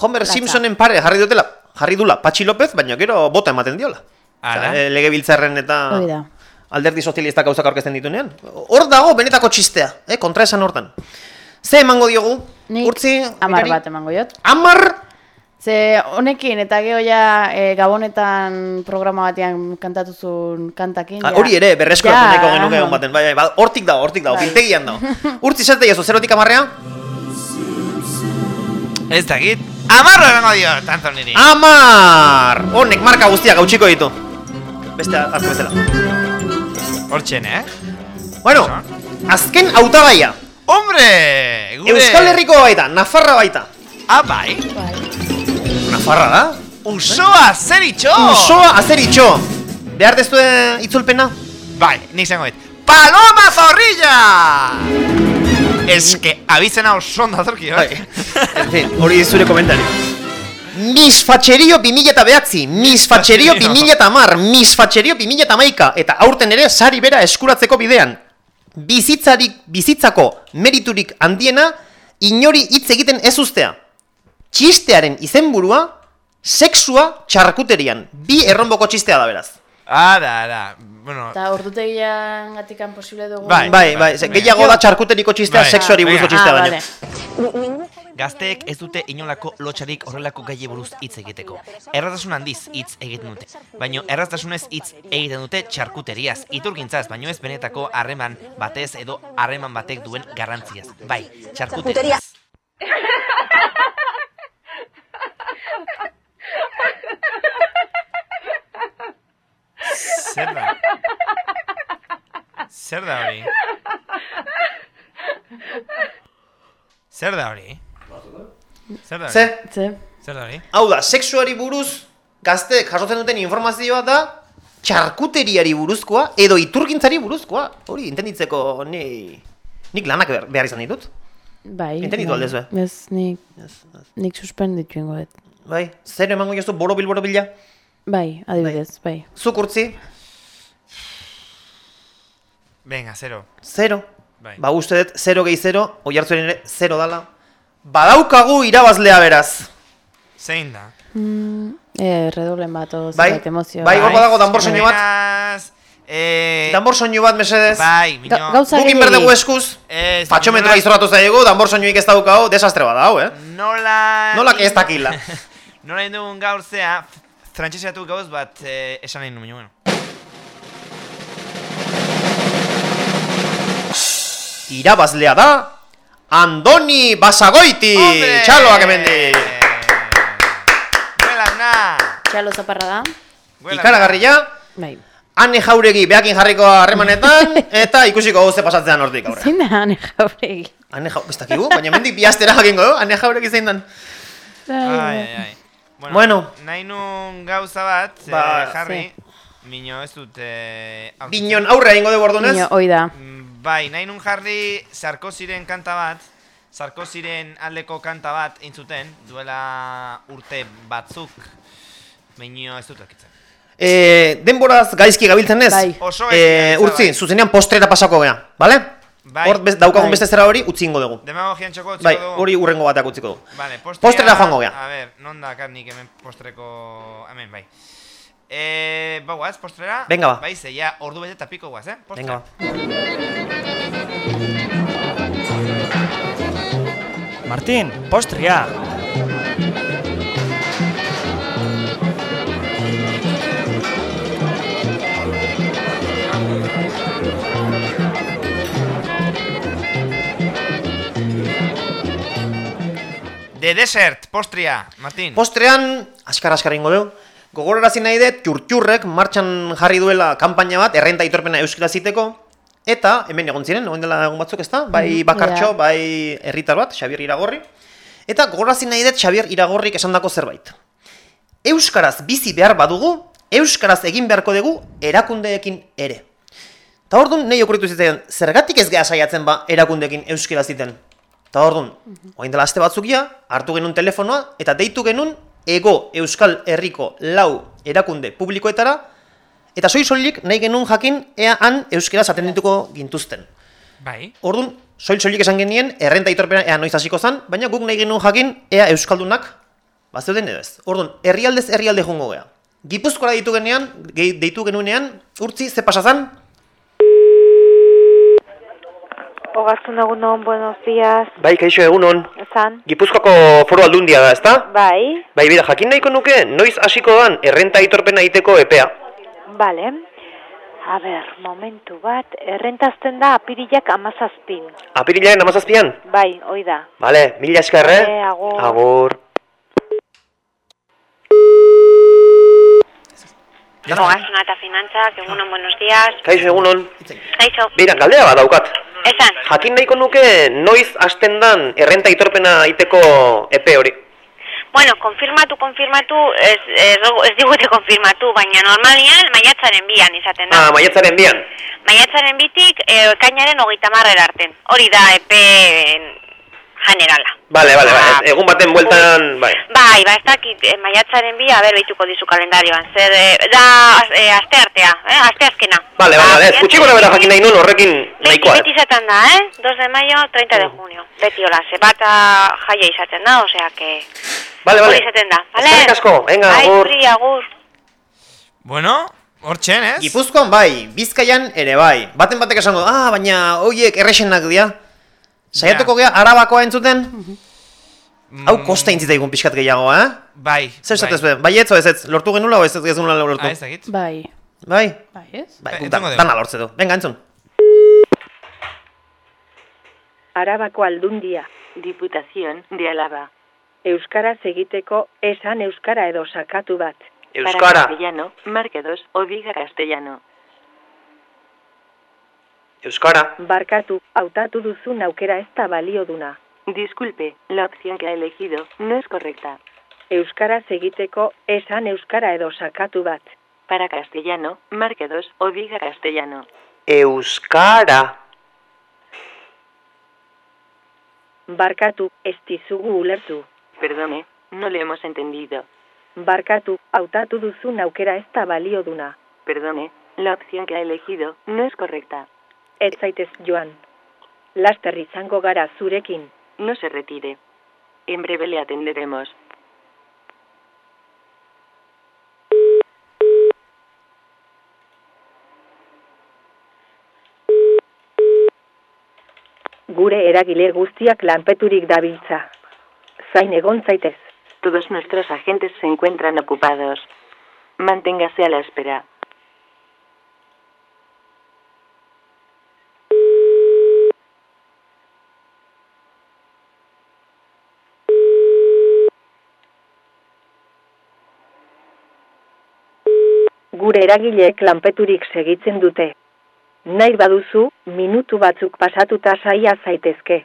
Homer. Simpsonen pare jarri dutela, jarri dula Patxi López, baina gero bota ematen diola. Ara. Osea, eh, legebiltzarren eta Hori da. alderdi sozialistak gauzak aurkezten ditunean. Hor dago benetako txistea, eh, kontra esan hortan. Ze emango diogu? Nik Urtzi, amar bat emango jot. Amar? Ze honekin eta geho ja e, gabonetan programa batean kantatuzun kantakin. Ah, ja- hori ere, berreskuratu Ja, nahiko genuke egon baten. Bai, bai, ba, hortik dago, hortik dago, Bai. biltegian dago. Urtzi zerte jazu, zerotik amarrea? Ez dakit. Amarro erango dio, tanto niri. Amar! Honek marka guztiak gautxiko ditu. Beste hartu bezala. Hortxen, eh? Bueno, azken hautagaia. Hombre! Gure... Euskal Herriko baita, Nafarra baita. Ah, bai? Nafarra da? Usoa, zer itxo! Usoa azeritxo. Behar deztu itzulpena? Bai, nik zango dit. Paloma zorrilla! Ez que abizena oso ondo atorki, bai? En fin, hori zure komentario. Misfatxerio 2000 eta behatzi, misfatxerio 2000 eta mar, misfatxerio 2000 eta eta aurten ere sari bera eskuratzeko bidean. Bizitzarik, bizitzako meriturik handiena, inori hitz egiten ez ustea. Txistearen izenburua, sexua txarkuterian. Bi erronboko txistea da beraz. Ah, da, da. Bueno, Eta ordutegian gatikan posible dugu. Bai, bai, bai, ze- gehiago da txarkuteriko txistea, Bai. sexuari buruzko txistea Ah, baina. Gazteek ez dute inolako lotxarik horrelako gaie buruz hitz egiteko. Erraztasun handiz hitz egiten dute. Baino erraztasunez hitz egiten dute txarkuteriaz, iturgintzaz, baino ez benetako harreman batez edo harreman batek duen garrantziaz. Bai, txarkuteriaz. *laughs* Zer da? Zer da hori? Zer da hori? Zer da hori? Ze? Ze? Zer da hori? Hau da, sexuari buruz gazteek jasotzen duten informazioa da txarkuteriari buruzkoa edo iturgintzari buruzkoa. Hori, entenditzeko ni... Nik lanak behar, behar izan ditut. Bai. Entenditu bai. aldezue? Ez, nik, nik suspenditu ingo dut. Bai, zer emango jozu borobil borobila? Bai, adibidez, bai. Zuk urtzi? Venga, zero. Zero. Bai. Ba, uste dut, zero gehi zero, oi ere, zero dala. Badaukagu irabazlea beraz. Zein da? Mm, eh, redolen bat, o Bai, emozio. bai, hor badago danbor soinu bat. Beraz, eh... Danbor soinu bat, mesedez. Bai, miño. Ga- gauza Gukin berdegu eskuz. Ez, Patxometroa izorratu zaigu, danbor soinuik ez daukau, desastre bat hau, eh? Nola... Nola que ez dakila. *laughs* Nola indugun gaur zea, frantxeseatu gauz bat eh, esan nahi nuen, bueno. Irabazlea da, Andoni Basagoiti! Hombre! Txaloak emendi! Buela, na! Txalo zaparra da. Ikaragarria, Bai. Ane jauregi behakin jarriko harremanetan, *laughs* eta ikusiko gauze pasatzean hortik aurre. Zein da ane jauregi? Ane jauregi, ez dakigu, baina mendik bihaztera jakingo, ane jauregi zein dan. Ai, ai, ai. Bueno. Nahi nun gauza bat, Ba, eh, jarri. Mino ez dut... Eh, Binon aurre egingo dugu ordunez. Mino, hoi da. Mm, Bai, nahi nun jarri Sarkoziren kanta bat, Sarkoziren aldeko kanta bat intzuten, duela urte batzuk, Mino ez dut akitzen. Eh, denboraz gaizki gabiltzen ez? Bai. Oso Eh, urtzi, bai. zuzenean postrera pasako gea, bale? Bai. Hor bez, daukagun Bai. beste zera hori, utzi ingo dugu. Demagogian txoko utziko Bai, dugu. hori urrengo bateak utziko dugu. Vale, postrea, Postrera joango gea. A ber, non da nik hemen postreko... Hemen, bai. Eh, bauaz, postrera? Venga, ba. Bai, ze, ja, ordu bete eta piko guaz, eh? Postre. Venga, ba. Martín, postria. The Desert, postria, Martin. Postrean, askar askar ingo dugu, gogorarazi nahi dut, txurtxurrek martxan jarri duela kanpaina bat, errenta aitorpena euskara ziteko, eta hemen egon ziren, egon dela egun batzuk ezta, bai Mhm, bakartxo, ja. bai herritar bat, Xabier Iragorri, eta gogorazi nahi dut Xabier Iragorrik esandako zerbait. Euskaraz bizi behar badugu, Euskaraz egin beharko dugu erakundeekin ere. Ta orduan, nahi okurritu zitzen, zergatik ez geha saiatzen ba erakundeekin euskera ziten. Ta orduan, orain dela aste batzukia, hartu genuen telefonoa, eta deitu genuen ego Euskal Herriko lau erakunde publikoetara, eta soi soilik nahi genuen jakin ea han euskeraz atendituko gintuzten. Bai. Orduan, soil soilik esan genien, errenta itorpena ea noiz hasiko zan, baina guk nahi genuen jakin ea euskaldunak bazeuden edo ez. Orduan, herrialdez herrialde jungo gea. Gipuzkoara deitu genean, deitu genuenean, urtzi, ze pasa Ogasun egunon, buenos días. Bai, kaixo egunon. Esan? Gipuzkoako foru aldundia da, ezta? Bai, Bai, bida, jakin nahiko nuke, noiz hasiko dan errenta aitorpena egiteko epea. bale. A ber, momentu bat, errentazten da apirilak amazazpin. Apirilaren amazazpian? Bai, hoi da. Bale, mila esker, eh? Bale, agur. Agur. Ogasuna eta finantzak, egunon, buenos días. Kaixo egunon. Kaixo. Bira, galdea bat daukat. Esan. Jakin nahiko nuke, noiz hasten dan errenta aitorpena egiteko epe hori. Bueno, konfirmatu, konfirmatu, ez, ez, ez digute konfirmatu, baina normalian maiatzaren bian izaten da. Ah, maiatzaren bian. Maiatzaren bitik, eh, kainaren hogeita marrera arte. Hori da epe generala. Bale, bale, bale. Egun baten bueltan, bai. Bai, ba, ez dakit, eh, maiatzaren bia, ber, behituko dizu kalendarioan. Zer, eh, da, eh, aste artea, eh, aste azkena. Bale, bale, bale. Ez gutxi gora bera jakin nahi nun horrekin Beti, nahikoa. beti izaten da, eh? 2 de mayo, 30 de junio. Beti hola, ze bata jaia izaten da, osea que... Bale, bale. Hori izaten da, bale? Eskerrik asko, venga, Bai, agur. zuri, agur. Bueno, hortxen, ez? Gipuzkoan bai, Bizkaian ere bai. Baten batek esango, ah, baina hoiek erresenak dira. Saiatuko gea arabakoa entzuten? Hau kosta intzitaigun pixkat gehiago, eh? Bai. Zer esatez be? Bai ez ez ez? Lortu genula o ez ez genula lortu? Ah, ez dakit. Bai. Bai? Bai, ez? Bai, dugu. dana lortze du. Venga, entzun. Arabako aldundia, Diputación de Alaba. Euskaraz egiteko esan euskara edo sakatu bat. Euskara. Para castellano, marque 2 o diga castellano. Euskara. Barkatu, hautatu duzun aukera ez da balioduna. Disculpe, la opción que ha elegido no es correcta. Euskaraz egiteko esan euskara edo sakatu bat. Para castellano, marque 2 o diga castellano. Euskara. Barkatu, ez dizugu ulertu. Perdone, no le hemos entendido. Barkatu, hautatu duzun aukera ez da balioduna. Perdone, la opción que ha elegido no es correcta. Ez zaitez joan. Laster izango gara zurekin. No se retire. En breve le atenderemos. Gure eragile guztiak lanpeturik dabiltza. Zain egon zaitez. Todos nuestros agentes se encuentran ocupados. Manténgase a la espera. Gure eragileek lanpeturik segitzen dute. Nahi baduzu, minutu batzuk pasatuta saia zaitezke.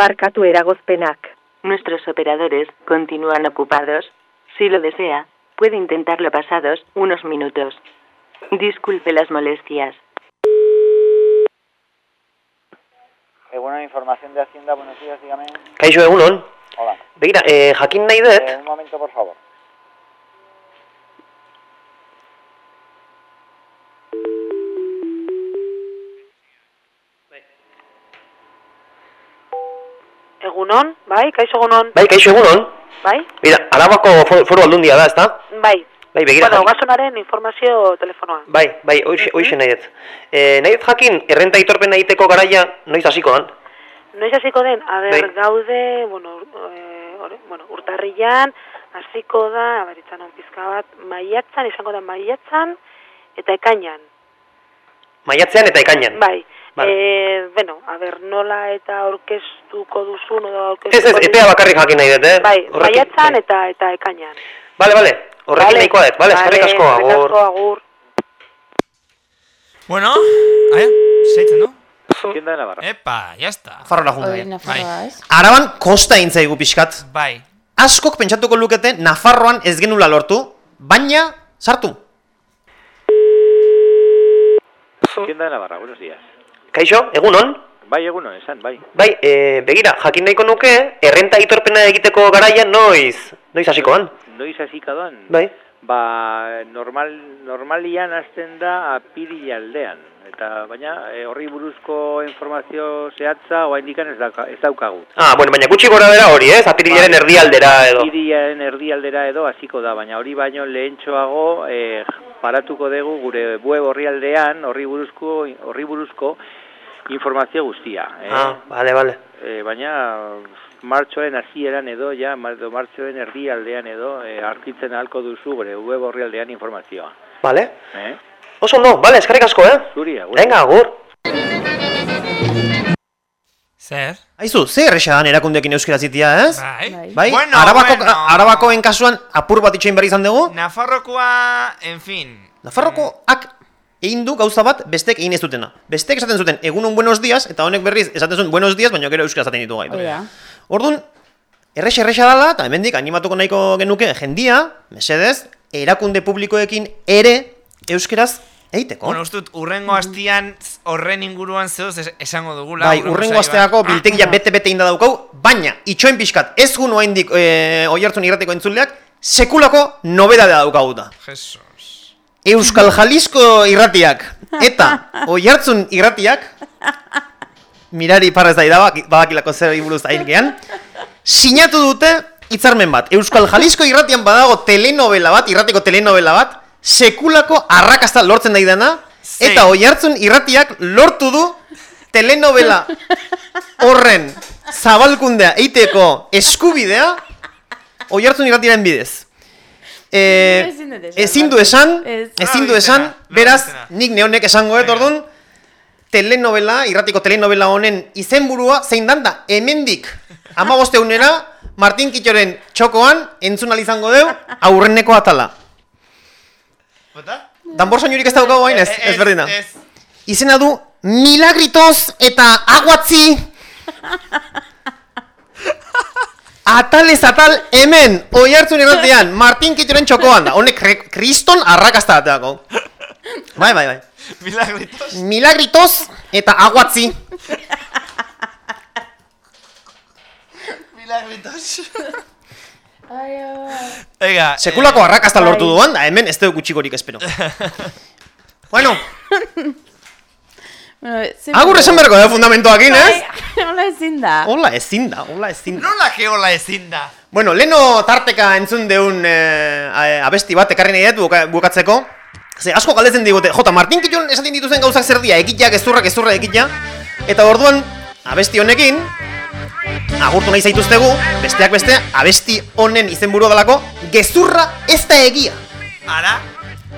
Barkatu eragozpenak. Nuestros operadores continúan ocupados. Si lo desea, puede intentarlo pasados unos minutos. Disculpe las molestias. Eh, bueno, información de Hacienda, buenos días, dígame. Kaixo egunon. Hola. Begira, eh, jakin nahi dut, Eh, un momento, por favor. Egunon, bai, kaixo egunon. bai, kaixo egunon. Bai, Bira, arabako fo- foru aldundia da, ezta? bai. Bai, begira, Bueno, ogasunaren informazio telefonoa. bai, bai, hoxe, hoxe nahi dut. Eh, nahi dut jakin, errenta aitorpena egiteko garaia, noiz hasiko dan? Noiz hasiko den, a ber, Bai. gaude, bueno, e, ore, bueno, urtarrilan, hasiko da, a ber, itxanon pizka bat, maiatzan, izango da maiatzan, eta ekainan. Maiatzean eta ekainan. Bai, Vale. e, bueno, a ber, nola eta aurkeztuko duzun, edo Ez, aurkeztuko ez, epea bakarrik jakin nahi dut, eh? Bai, Horrekin- maiatzan eta eta ekainan. Bale, bale, horrekin Vale. nahikoa dut, bale, eskerrik asko, eskerrik agur. asko, agur. Bueno, aia, Seitzen, no? ¿Quién da de Navarra? Epa, ya está. Junga. Hori Nafarroa, ez? Araban kosta egin zaigu pixkat. Bai. Askok pentsatuko lukete Nafarroan ez genula lortu, baina sartu. ¿Quién da de Navarra? Buenos días. Kaixo, egunon? Bai, egunon, esan, bai. Bai, e, begira, jakin nahiko nuke, errenta aitorpena egiteko garaian noiz, noiz hasikoan. Noiz hasika doan? Bai. Ba, normal, normalian hasten da apirila aldean. Eta, baina, e, horri buruzko informazio zehatza, oa indikan ez, dauka, ez daukagu. Ah, bueno, baina gutxi gora bera hori, ez? Apirilaren erdialdera edo. Apirilaren erdialdera edo hasiko da, baina hori baino lehentxoago e, paratuko dugu gure web horri aldean, horri buruzko, horri buruzko informazio guztia. Eh? Ah, vale, vale. E, baina martxoen hasieran edo, ja, martxoen erdialdean edo, e, arkitzen ahalko duzu gure web horri aldean informazioa. Vale. Eh? Oso ondo, vale, eskarrik asko, eh? Zuri, agur. Venga, agur. Zer? Aizu, ze erresa dan erakundekin euskera zitia, ez? Bai. Bai? Bueno, Arabako, bueno. Arabakoen kasuan apur bat itxoin behar izan dugu? Nafarrokoa, en fin. Nafarrokoak egin du gauza bat bestek egin ez dutena. Bestek esaten zuten egunon buenos días, eta honek berriz esaten zuen buenos días, baina gero euskara esaten ditu gaitu. Da. Orduan, errexa errexa dala, eta hemendik animatuko nahiko genuke jendia, mesedez, erakunde publikoekin ere euskeraz egiteko. Bueno, uste dut, urrengo hastian horren inguruan zehoz es- esango dugula. Bai, urrengo asteako biltegia bete-bete inda daukau, baina itxoen pixkat ez gu noaindik e, oi hartzun irrateko entzuleak, sekulako nobedadea daukaguta. Jesus. Euskal Jalisco irratiak. *laughs* Eta oi hartzun irratiak, mirari parrez da idabak, badakilako zer buruz ailgean, sinatu dute hitzarmen bat. Euskal Jalisco irratian badago telenovela bat, irratiko telenovela bat, sekulako arrakasta lortzen daidana, eta oi hartzun irratiak lortu du telenovela horren zabalkundea eiteko eskubidea oi hartzun irratiaren bidez. E, Ezin du esan, Ez. ezin du esan, beraz, nik neonek esango dut orduan, telenovela, irratiko telenovela honen izenburua zein dan da, hemendik amabosteunera, Martin Kitxoren txokoan, entzun izango deu, aurreneko atala. Danbor soinurik ez daukagu hain ez, ez berdina. Izena du, milagritos eta aguatzi *laughs* Atalez atal hemen, oi hartzun irratean, Martin Kitxoren txokoan da, honek kriston arrakasta bateako. Bai, bai, bai. Milagritos. Milagritos eta aguatzi. Milagritos. Ai, ai. Ega, Sekulako eh, arrakasta lortu bai. duan, da hemen ez dugu gutxikorik espero. *laughs* bueno, agur esan berko da fundamentoakin, ez? Bai, *laughs* Hola ezin da. Hola ezin da, hola ezin da. Nola que hola ezin da? Bueno, leno tarteka entzun deun eh, abesti bat ekarri nahi dut buka- bukatzeko. Ze asko galdetzen digute, jota, Martin Kitton esaten dituzen gauzak zer dia, ekitea, gezurra, gezurra, ekitea. Eta orduan, abesti honekin, agurtu nahi zaituztegu, besteak beste, abesti honen izenburua dalako, gezurra ez da egia. Ara?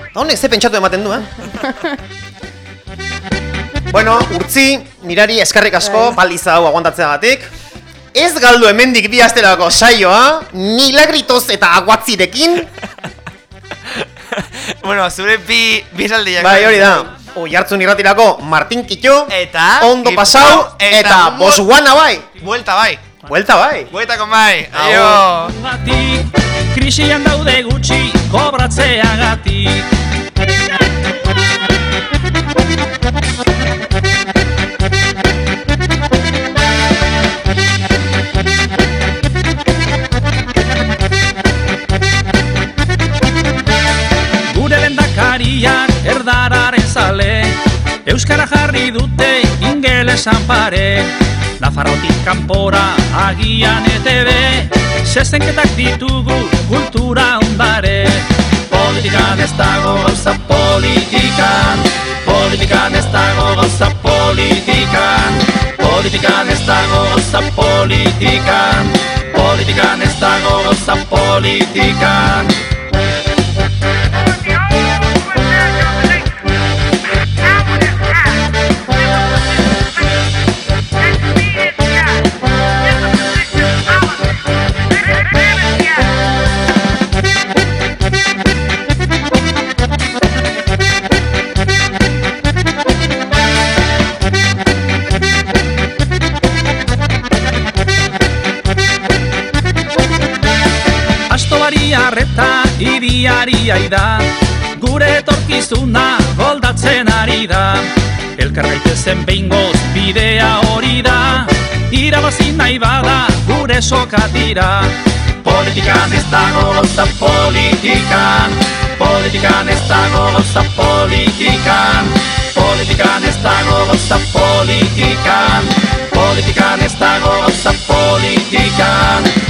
Eta honek ze pentsatu ematen du, eh? *laughs* bueno, urtzi, mirari eskarrik asko, paliza hau aguantatzeagatik. Ez galdu hemendik bi asterako saioa, milagritos eta aguatzirekin. *laughs* Bueno, zure bi, bi esaldiak. Bai, hori da. Oi hartzun irratirako Martin Kitxo, Eta... ondo pasau, eta mu- Botswana bai. Buelta bai. Buelta bai. Buelta con bai. Aio. Aio. Krisian daude gutxi kobratzeagatik Euskara jarri dute ingelesan pare Nafarrotik kanpora agian ETV. Zezenketak ditugu kultura ondare Politikan ez dago gauza politikan. Politikan ez dago gauza politikan. Politikan ez dago gauza politikan. Politikan ez dago gauza politikan ari da Gure etorkizuna goldatzen ari da. Elkargaitezen behingoz bidea hori da Irabazi nahi bada gure sokatira Politikan ez dago gauza politikan Politikan ez dago gauza politikan. Politikan ez dago gauza politikan Politikan ez dago gauza Politikan